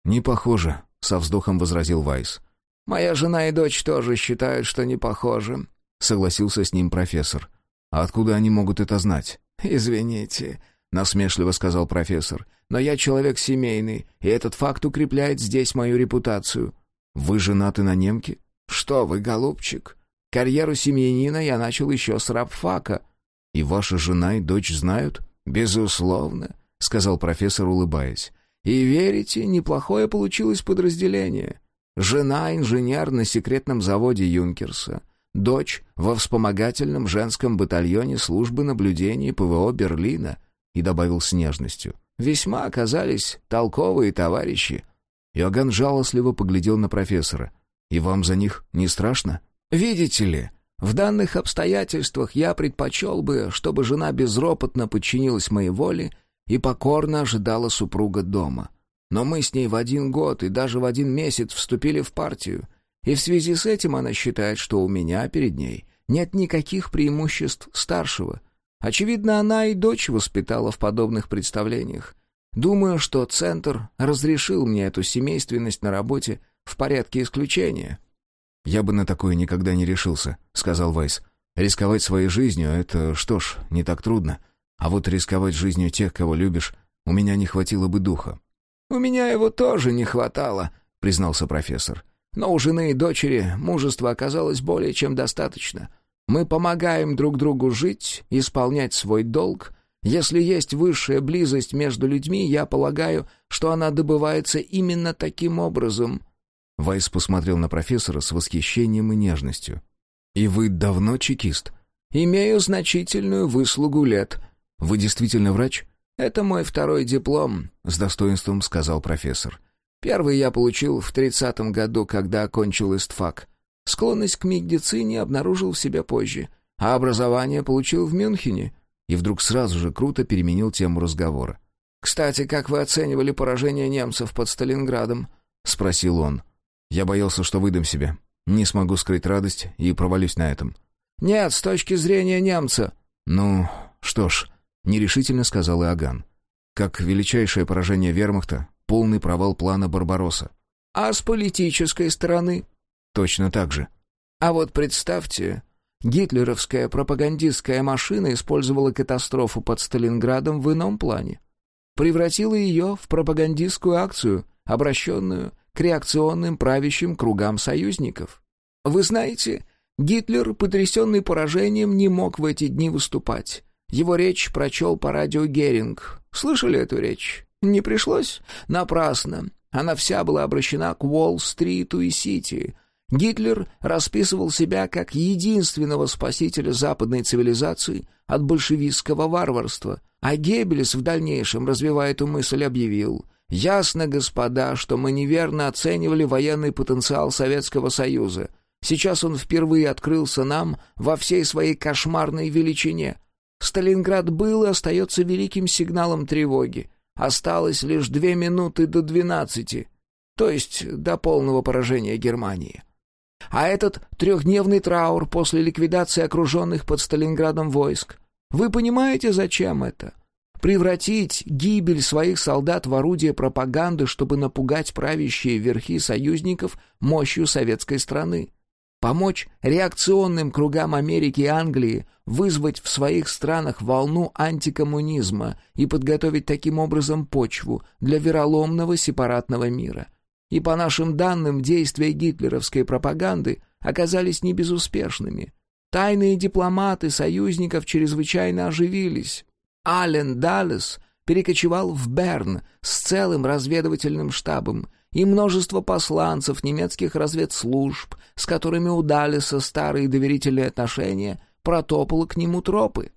«Не похоже», — со вздохом возразил Вайс. «Моя жена и дочь тоже считают, что не похоже», — согласился с ним профессор. «А откуда они могут это знать?» «Извините», — насмешливо сказал профессор, «но я человек семейный, и этот факт укрепляет здесь мою репутацию». «Вы женаты на немке?» «Что вы, голубчик? Карьеру семьянина я начал еще с рабфака». «И ваша жена и дочь знают?» «Безусловно», — сказал профессор, улыбаясь. И верите, неплохое получилось подразделение. Жена инженер на секретном заводе Юнкерса, дочь во вспомогательном женском батальоне службы наблюдения ПВО Берлина, и добавил с нежностью. Весьма оказались толковые товарищи. Иоганн жалостливо поглядел на профессора. «И вам за них не страшно?» «Видите ли, в данных обстоятельствах я предпочел бы, чтобы жена безропотно подчинилась моей воле и покорно ожидала супруга дома. Но мы с ней в один год и даже в один месяц вступили в партию, и в связи с этим она считает, что у меня перед ней нет никаких преимуществ старшего. Очевидно, она и дочь воспитала в подобных представлениях. Думаю, что Центр разрешил мне эту семейственность на работе в порядке исключения». «Я бы на такое никогда не решился», — сказал Вайс. «Рисковать своей жизнью — это, что ж, не так трудно. А вот рисковать жизнью тех, кого любишь, у меня не хватило бы духа». «У меня его тоже не хватало», — признался профессор. «Но у жены и дочери мужества оказалось более чем достаточно. Мы помогаем друг другу жить, исполнять свой долг. Если есть высшая близость между людьми, я полагаю, что она добывается именно таким образом». Вайс посмотрел на профессора с восхищением и нежностью. «И вы давно чекист?» «Имею значительную выслугу лет», «Вы действительно врач?» «Это мой второй диплом», — с достоинством сказал профессор. «Первый я получил в тридцатом году, когда окончил истфак. Склонность к медицине обнаружил в себе позже, а образование получил в Мюнхене». И вдруг сразу же круто переменил тему разговора. «Кстати, как вы оценивали поражение немцев под Сталинградом?» — спросил он. «Я боялся, что выдам себя. Не смогу скрыть радость и провалюсь на этом». «Нет, с точки зрения немца». «Ну, что ж...» — нерешительно сказал Иоганн. «Как величайшее поражение вермахта, полный провал плана Барбаросса». «А с политической стороны?» «Точно так же». «А вот представьте, гитлеровская пропагандистская машина использовала катастрофу под Сталинградом в ином плане. превратила ее в пропагандистскую акцию, обращенную к реакционным правящим кругам союзников. Вы знаете, Гитлер, потрясенный поражением, не мог в эти дни выступать. Его речь прочел по радио Геринг. Слышали эту речь? Не пришлось? Напрасно. Она вся была обращена к Уолл-стриту и Сити. Гитлер расписывал себя как единственного спасителя западной цивилизации от большевистского варварства, а Геббельс в дальнейшем, развивая эту мысль, объявил «Ясно, господа, что мы неверно оценивали военный потенциал Советского Союза. Сейчас он впервые открылся нам во всей своей кошмарной величине. Сталинград был и остается великим сигналом тревоги. Осталось лишь две минуты до двенадцати, то есть до полного поражения Германии. А этот трехдневный траур после ликвидации окруженных под Сталинградом войск. Вы понимаете, зачем это? Превратить гибель своих солдат в орудие пропаганды, чтобы напугать правящие верхи союзников мощью советской страны. Помочь реакционным кругам Америки и Англии вызвать в своих странах волну антикоммунизма и подготовить таким образом почву для вероломного сепаратного мира. И по нашим данным, действия гитлеровской пропаганды оказались небезуспешными. Тайные дипломаты союзников чрезвычайно оживились. Ален Даллес перекочевал в Берн с целым разведывательным штабом и множество посланцев немецких разведслужб, с которыми у Даллеса старые доверительные отношения, протопало к нему тропы.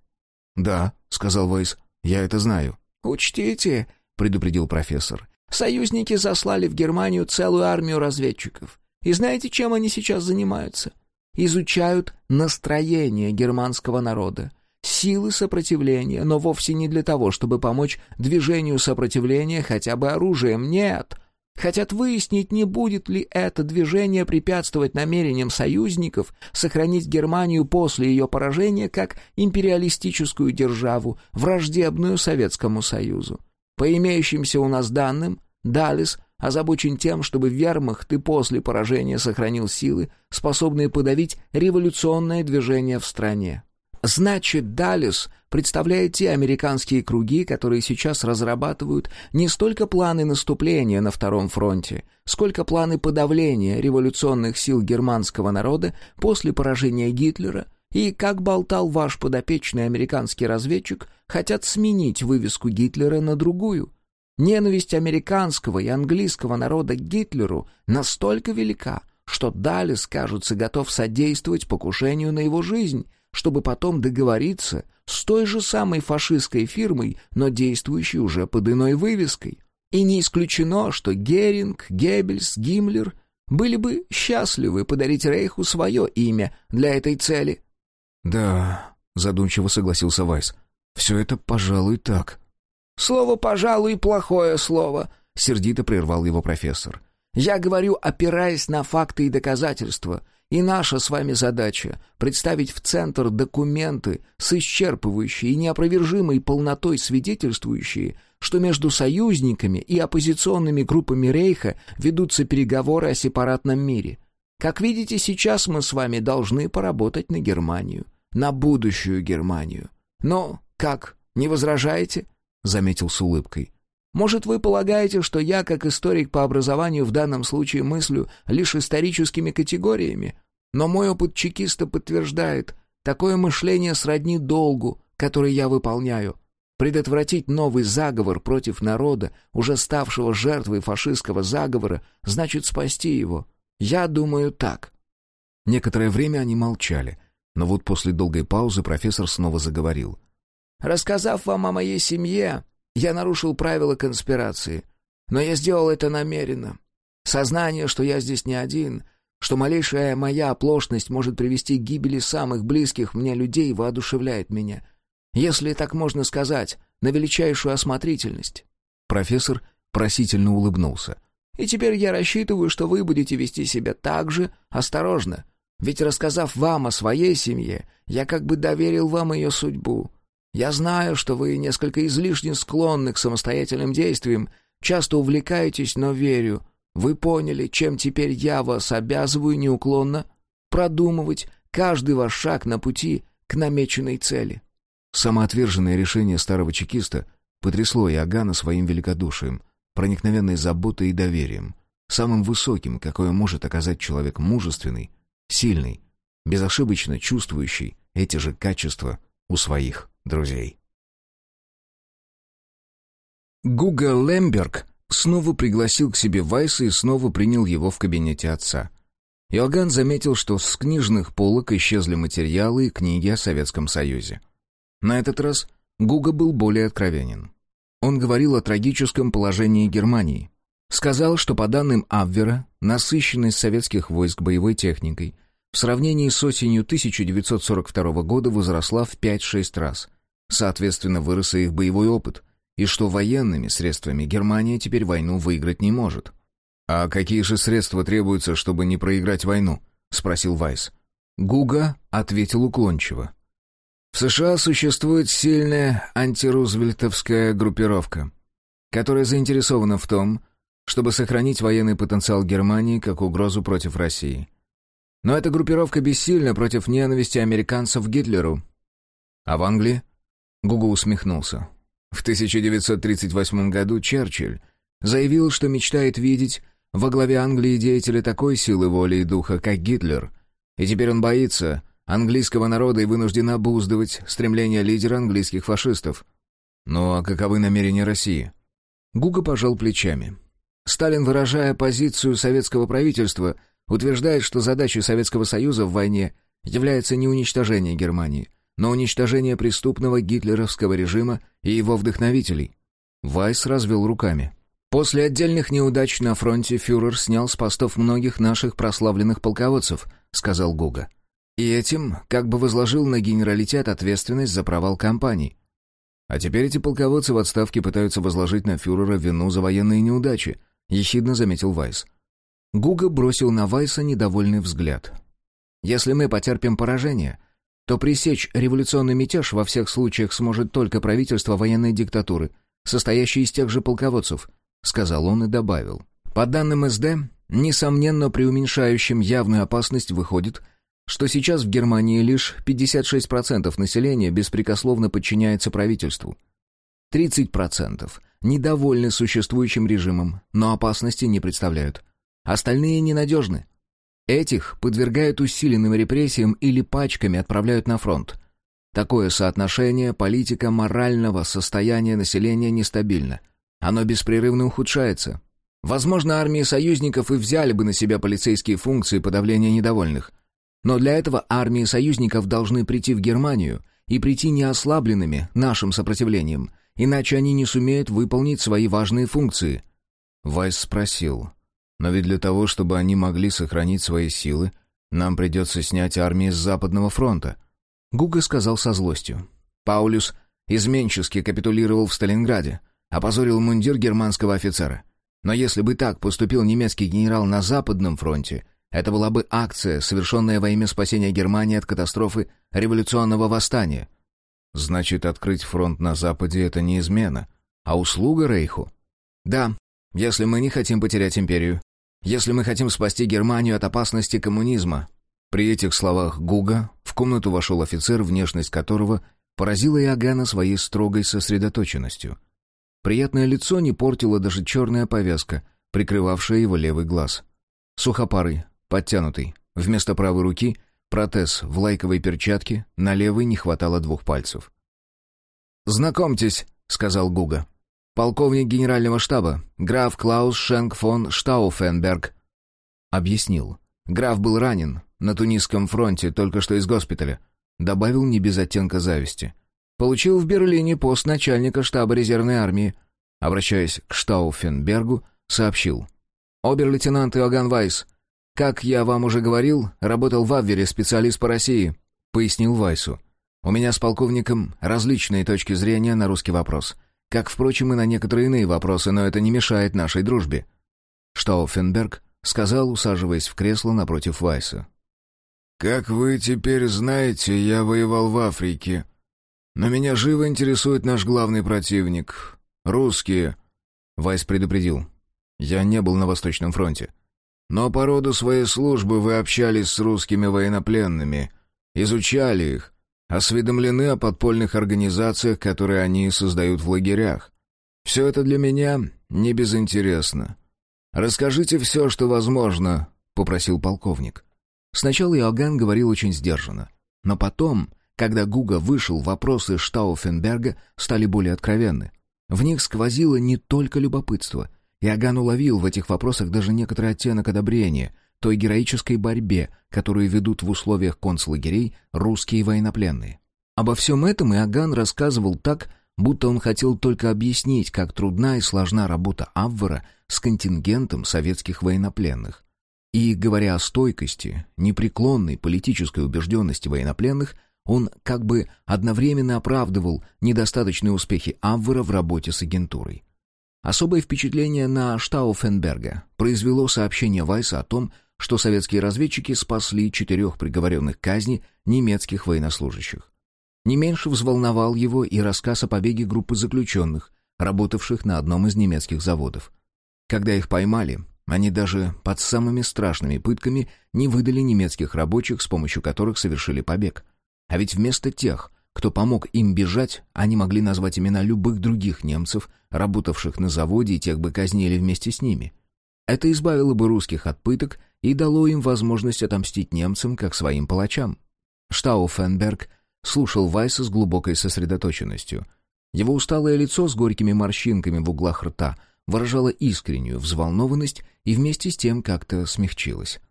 «Да», — сказал Войс, — «я это знаю». «Учтите», — предупредил профессор, — «союзники заслали в Германию целую армию разведчиков. И знаете, чем они сейчас занимаются? Изучают настроение германского народа, силы сопротивления, но вовсе не для того, чтобы помочь движению сопротивления хотя бы оружием. Нет, Хотят выяснить, не будет ли это движение препятствовать намерениям союзников сохранить Германию после ее поражения как империалистическую державу, враждебную Советскому Союзу. По имеющимся у нас данным, Далис озабочен тем, чтобы вермахт и после поражения сохранил силы, способные подавить революционное движение в стране. Значит, Далис представляет те американские круги, которые сейчас разрабатывают не столько планы наступления на Втором фронте, сколько планы подавления революционных сил германского народа после поражения Гитлера и, как болтал ваш подопечный американский разведчик, хотят сменить вывеску Гитлера на другую. Ненависть американского и английского народа к Гитлеру настолько велика, что Далис, кажется, готов содействовать покушению на его жизнь — чтобы потом договориться с той же самой фашистской фирмой, но действующей уже под иной вывеской. И не исключено, что Геринг, Геббельс, Гиммлер были бы счастливы подарить Рейху свое имя для этой цели. «Да», — задумчиво согласился Вайс, — «все это, пожалуй, так». «Слово «пожалуй» — плохое слово», — сердито прервал его профессор. «Я говорю, опираясь на факты и доказательства, и наша с вами задача — представить в Центр документы с исчерпывающей и неопровержимой полнотой свидетельствующие, что между союзниками и оппозиционными группами Рейха ведутся переговоры о сепаратном мире. Как видите, сейчас мы с вами должны поработать на Германию, на будущую Германию. Но как, не возражаете?» — заметил с улыбкой. Может, вы полагаете, что я, как историк по образованию, в данном случае мыслю лишь историческими категориями? Но мой опыт чекиста подтверждает, такое мышление сродни долгу, который я выполняю. Предотвратить новый заговор против народа, уже ставшего жертвой фашистского заговора, значит спасти его. Я думаю так. Некоторое время они молчали, но вот после долгой паузы профессор снова заговорил. «Рассказав вам о моей семье, я нарушил правила конспирации, но я сделал это намеренно. Сознание, что я здесь не один, что малейшая моя оплошность может привести к гибели самых близких мне людей, воодушевляет меня. Если так можно сказать, на величайшую осмотрительность. Профессор просительно улыбнулся. «И теперь я рассчитываю, что вы будете вести себя так же осторожно. Ведь, рассказав вам о своей семье, я как бы доверил вам ее судьбу. Я знаю, что вы несколько излишне склонны к самостоятельным действиям, часто увлекаетесь, но верю, вы поняли, чем теперь я вас обязываю неуклонно продумывать каждый ваш шаг на пути к намеченной цели. Самоотверженное решение старого чекиста потрясло Иоганна своим великодушием, проникновенной заботой и доверием, самым высоким, какое может оказать человек мужественный, сильный, безошибочно чувствующий эти же качества у своих друзей. Гуга Лемберг снова пригласил к себе Вайса и снова принял его в кабинете отца. Иоганн заметил, что с книжных полок исчезли материалы и книги о Советском Союзе. На этот раз Гуга был более откровенен. Он говорил о трагическом положении Германии. Сказал, что по данным Абвера, насыщенность советских войск боевой техникой в сравнении с осенью 1942 года возросла в 5-6 раз. Соответственно, вырос и их боевой опыт, и что военными средствами Германия теперь войну выиграть не может. «А какие же средства требуются, чтобы не проиграть войну?» — спросил Вайс. Гуга ответил уклончиво. В США существует сильная антирузвельтовская группировка, которая заинтересована в том, чтобы сохранить военный потенциал Германии как угрозу против России. Но эта группировка бессильна против ненависти американцев к Гитлеру. А в Англии? Гугу усмехнулся. В 1938 году Черчилль заявил, что мечтает видеть во главе Англии деятеля такой силы воли и духа, как Гитлер. И теперь он боится английского народа и вынужден обуздывать стремления лидера английских фашистов. Ну а каковы намерения России? Гуга пожал плечами. Сталин, выражая позицию советского правительства, утверждает, что задачей Советского Союза в войне является не уничтожение Германии, но уничтожение преступного гитлеровского режима и его вдохновителей. Вайс развел руками. После отдельных неудач на фронте фюрер снял с постов многих наших прославленных полководцев, сказал Гуга. И этим как бы возложил на генералитет ответственность за провал кампании. А теперь эти полководцы в отставке пытаются возложить на фюрера вину за военные неудачи, ехидно заметил Вайс. Гуга бросил на Вайса недовольный взгляд. Если мы потерпим поражение, то пресечь революционный мятеж во всех случаях сможет только правительство военной диктатуры, состоящее из тех же полководцев —— сказал он и добавил. «По данным СД, несомненно преуменьшающим явную опасность выходит, что сейчас в Германии лишь 56% населения беспрекословно подчиняется правительству. 30% недовольны существующим режимом, но опасности не представляют. Остальные ненадежны. Этих подвергают усиленным репрессиям или пачками отправляют на фронт. Такое соотношение политика морального состояния населения нестабильно – оно беспрерывно ухудшается. Возможно, армии союзников и взяли бы на себя полицейские функции подавления недовольных. Но для этого армии союзников должны прийти в Германию и прийти неослабленными нашим сопротивлением, иначе они не сумеют выполнить свои важные функции. Вайс спросил, но ведь для того, чтобы они могли сохранить свои силы, нам придется снять армии с Западного фронта. Гуга сказал со злостью. Паулюс изменчески капитулировал в Сталинграде, опозорил мундир германского офицера. Но если бы так поступил немецкий генерал на Западном фронте, это была бы акция, совершенная во имя спасения Германии от катастрофы революционного восстания. Значит, открыть фронт на Западе — это не измена, а услуга Рейху? Да, если мы не хотим потерять империю. Если мы хотим спасти Германию от опасности коммунизма. При этих словах Гуга в комнату вошел офицер, внешность которого поразила Иоганна своей строгой сосредоточенностью — Приятное лицо не портила даже черная повязка, прикрывавшая его левый глаз. Сухопарый, подтянутый. Вместо правой руки протез в лайковой перчатке, на левой не хватало двух пальцев. «Знакомьтесь», — сказал Гуга. «Полковник генерального штаба, граф Клаус Шенк фон Штауфенберг». Объяснил. Граф был ранен на Тунисском фронте, только что из госпиталя. Добавил не без оттенка зависти. Получил в Берлине пост начальника штаба резервной армии. Обращаясь к Штауфенбергу, сообщил. «Обер-лейтенант Иоганн Вайс, как я вам уже говорил, работал в Абвере специалист по России», — пояснил Вайсу. «У меня с полковником различные точки зрения на русский вопрос. Как, впрочем, и на некоторые иные вопросы, но это не мешает нашей дружбе». Штауфенберг сказал, усаживаясь в кресло напротив Вайса. «Как вы теперь знаете, я воевал в Африке», но меня живо интересует наш главный противник. Русские. Вайс предупредил. Я не был на Восточном фронте. Но по роду своей службы вы общались с русскими военнопленными, изучали их, осведомлены о подпольных организациях, которые они создают в лагерях. Все это для меня не безинтересно. Расскажите все, что возможно», — попросил полковник. Сначала Иоганн говорил очень сдержанно, но потом, когда Гуга вышел, вопросы Штауфенберга стали более откровенны. В них сквозило не только любопытство. Иоганн уловил в этих вопросах даже некоторый оттенок одобрения той героической борьбе, которую ведут в условиях концлагерей русские военнопленные. Обо всем этом Иоганн рассказывал так, будто он хотел только объяснить, как трудна и сложна работа Абвера с контингентом советских военнопленных. И, говоря о стойкости, непреклонной политической убежденности военнопленных, он как бы одновременно оправдывал недостаточные успехи Абвера в работе с агентурой. Особое впечатление на Штауфенберга произвело сообщение Вайса о том, что советские разведчики спасли четырех приговоренных к казни немецких военнослужащих. Не меньше взволновал его и рассказ о побеге группы заключенных, работавших на одном из немецких заводов. Когда их поймали, они даже под самыми страшными пытками не выдали немецких рабочих, с помощью которых совершили побег. А ведь вместо тех, кто помог им бежать, они могли назвать имена любых других немцев, работавших на заводе, и тех бы казнили вместе с ними. Это избавило бы русских от пыток и дало им возможность отомстить немцам, как своим палачам. Штауфенберг слушал Вайса с глубокой сосредоточенностью. Его усталое лицо с горькими морщинками в углах рта выражало искреннюю взволнованность и вместе с тем как-то смягчилось.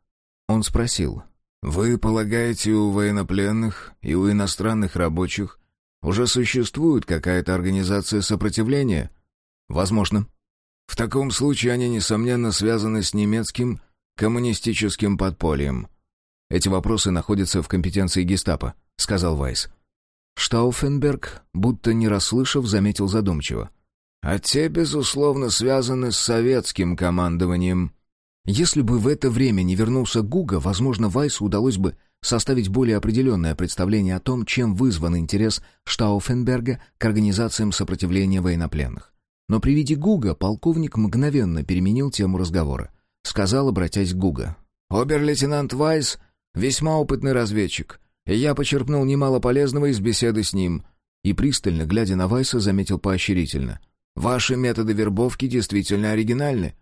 Он спросил, «Вы полагаете, у военнопленных и у иностранных рабочих уже существует какая-то организация сопротивления?» «Возможно». «В таком случае они, несомненно, связаны с немецким коммунистическим подпольем». «Эти вопросы находятся в компетенции гестапо», — сказал Вайс. Штауфенберг, будто не расслышав, заметил задумчиво. «А те, безусловно, связаны с советским командованием». Если бы в это время не вернулся Гуга, возможно, Вайсу удалось бы составить более определенное представление о том, чем вызван интерес Штауфенберга к организациям сопротивления военнопленных. Но при виде Гуга полковник мгновенно переменил тему разговора. Сказал, обратясь к Гуга. «Обер-лейтенант Вайс — весьма опытный разведчик и я почерпнул немало полезного из беседы с ним. И пристально, глядя на Вайса, заметил поощрительно. «Ваши методы вербовки действительно оригинальны».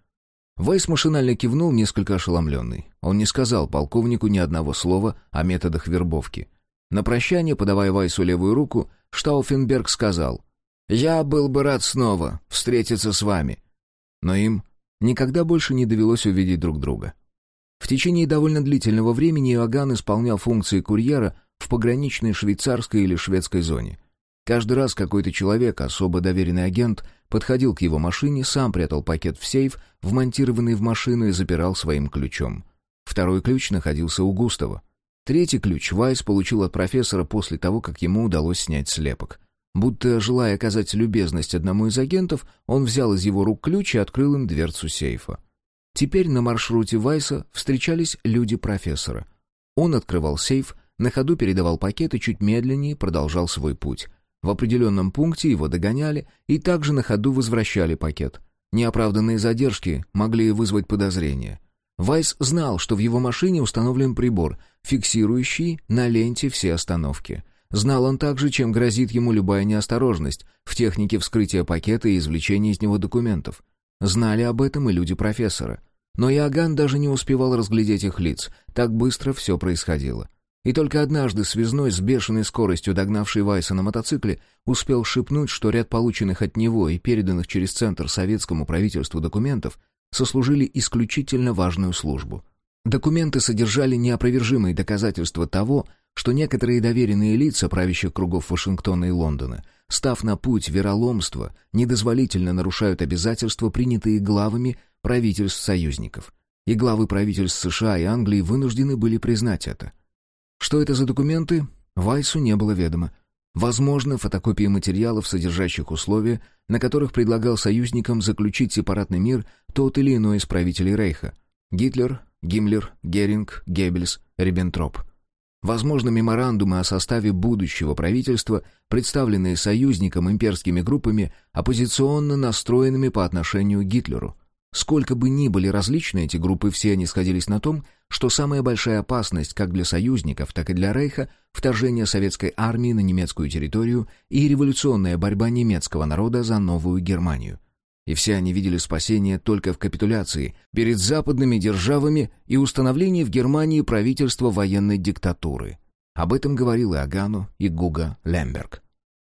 Вайс машинально кивнул, несколько ошеломленный. Он не сказал полковнику ни одного слова о методах вербовки. На прощание, подавая Вайсу левую руку, Штауфенберг сказал, «Я был бы рад снова встретиться с вами». Но им никогда больше не довелось увидеть друг друга. В течение довольно длительного времени Иоганн исполнял функции курьера в пограничной швейцарской или шведской зоне. Каждый раз какой-то человек, особо доверенный агент, подходил к его машине, сам прятал пакет в сейф, вмонтированный в машину и запирал своим ключом. Второй ключ находился у Густава. Третий ключ Вайс получил от профессора после того, как ему удалось снять слепок. Будто, желая оказать любезность одному из агентов, он взял из его рук ключ и открыл им дверцу сейфа. Теперь на маршруте Вайса встречались люди профессора. Он открывал сейф, на ходу передавал пакет и чуть медленнее продолжал свой путь. В определенном пункте его догоняли и также на ходу возвращали пакет. Неоправданные задержки могли вызвать подозрения. Вайс знал, что в его машине установлен прибор, фиксирующий на ленте все остановки. Знал он также, чем грозит ему любая неосторожность в технике вскрытия пакета и извлечения из него документов. Знали об этом и люди профессора. Но Иоганн даже не успевал разглядеть их лиц, так быстро все происходило. И только однажды связной с бешеной скоростью догнавший Вайса на мотоцикле успел шепнуть, что ряд полученных от него и переданных через Центр советскому правительству документов сослужили исключительно важную службу. Документы содержали неопровержимые доказательства того, что некоторые доверенные лица правящих кругов Вашингтона и Лондона – став на путь вероломства, недозволительно нарушают обязательства, принятые главами правительств союзников. И главы правительств США и Англии вынуждены были признать это. Что это за документы, Вайсу не было ведомо. Возможно, фотокопии материалов, содержащих условия, на которых предлагал союзникам заключить сепаратный мир тот или иной из правителей Рейха. Гитлер, Гиммлер, Геринг, Геббельс, Риббентроп – Возможно, меморандумы о составе будущего правительства, представленные союзникам имперскими группами, оппозиционно настроенными по отношению к Гитлеру. Сколько бы ни были различны эти группы, все они сходились на том, что самая большая опасность как для союзников, так и для Рейха – вторжение советской армии на немецкую территорию и революционная борьба немецкого народа за новую Германию. И все они видели спасение только в капитуляции перед западными державами и установлении в Германии правительства военной диктатуры. Об этом говорил и Агану, и Гуга Лемберг.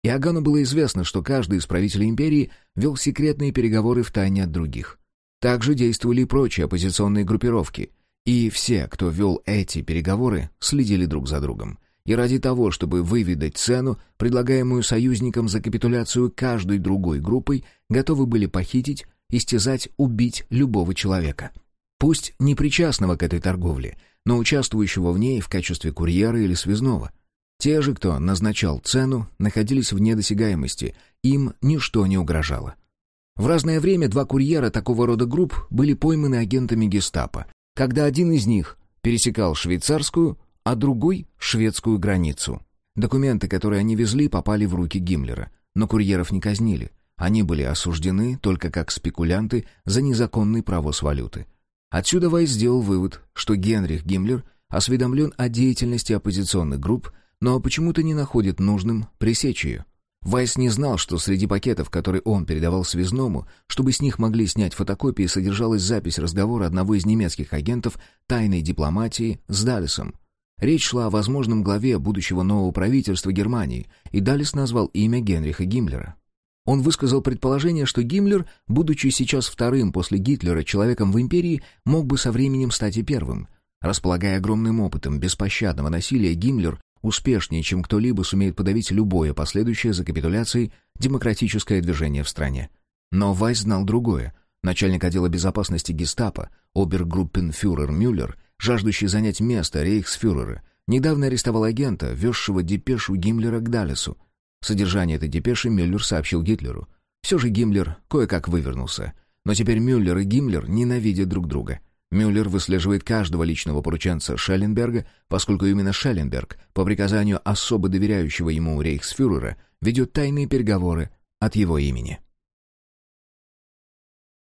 Иоганну было известно, что каждый из правителей империи вел секретные переговоры в тайне от других. Также действовали и прочие оппозиционные группировки. И все, кто вел эти переговоры, следили друг за другом. И ради того, чтобы выведать цену, предлагаемую союзникам за капитуляцию каждой другой группой, готовы были похитить, истязать, убить любого человека. Пусть не причастного к этой торговле, но участвующего в ней в качестве курьера или связного. Те же, кто назначал цену, находились вне досягаемости, им ничто не угрожало. В разное время два курьера такого рода групп были пойманы агентами гестапо, когда один из них пересекал швейцарскую, а другой — шведскую границу. Документы, которые они везли, попали в руки Гиммлера, но курьеров не казнили. Они были осуждены только как спекулянты за незаконный провоз валюты. Отсюда Вайс сделал вывод, что Генрих Гиммлер осведомлен о деятельности оппозиционных групп, но почему-то не находит нужным пресечь ее. Вайс не знал, что среди пакетов, которые он передавал связному, чтобы с них могли снять фотокопии, содержалась запись разговора одного из немецких агентов тайной дипломатии с Даллесом. Речь шла о возможном главе будущего нового правительства Германии, и Даллес назвал имя Генриха Гиммлера. Он высказал предположение, что Гиммлер, будучи сейчас вторым после Гитлера человеком в империи, мог бы со временем стать и первым. Располагая огромным опытом беспощадного насилия, Гиммлер успешнее, чем кто-либо сумеет подавить любое последующее за капитуляцией демократическое движение в стране. Но Вайс знал другое. Начальник отдела безопасности гестапо, обергруппенфюрер Мюллер, жаждущий занять место рейхсфюрера, недавно арестовал агента, везшего депешу Гиммлера к Даллесу. Содержание этой депеши Мюллер сообщил Гитлеру. Все же Гиммлер кое-как вывернулся. Но теперь Мюллер и Гиммлер ненавидят друг друга. Мюллер выслеживает каждого личного порученца Шелленберга, поскольку именно Шелленберг, по приказанию особо доверяющего ему рейхсфюрера, ведет тайные переговоры от его имени.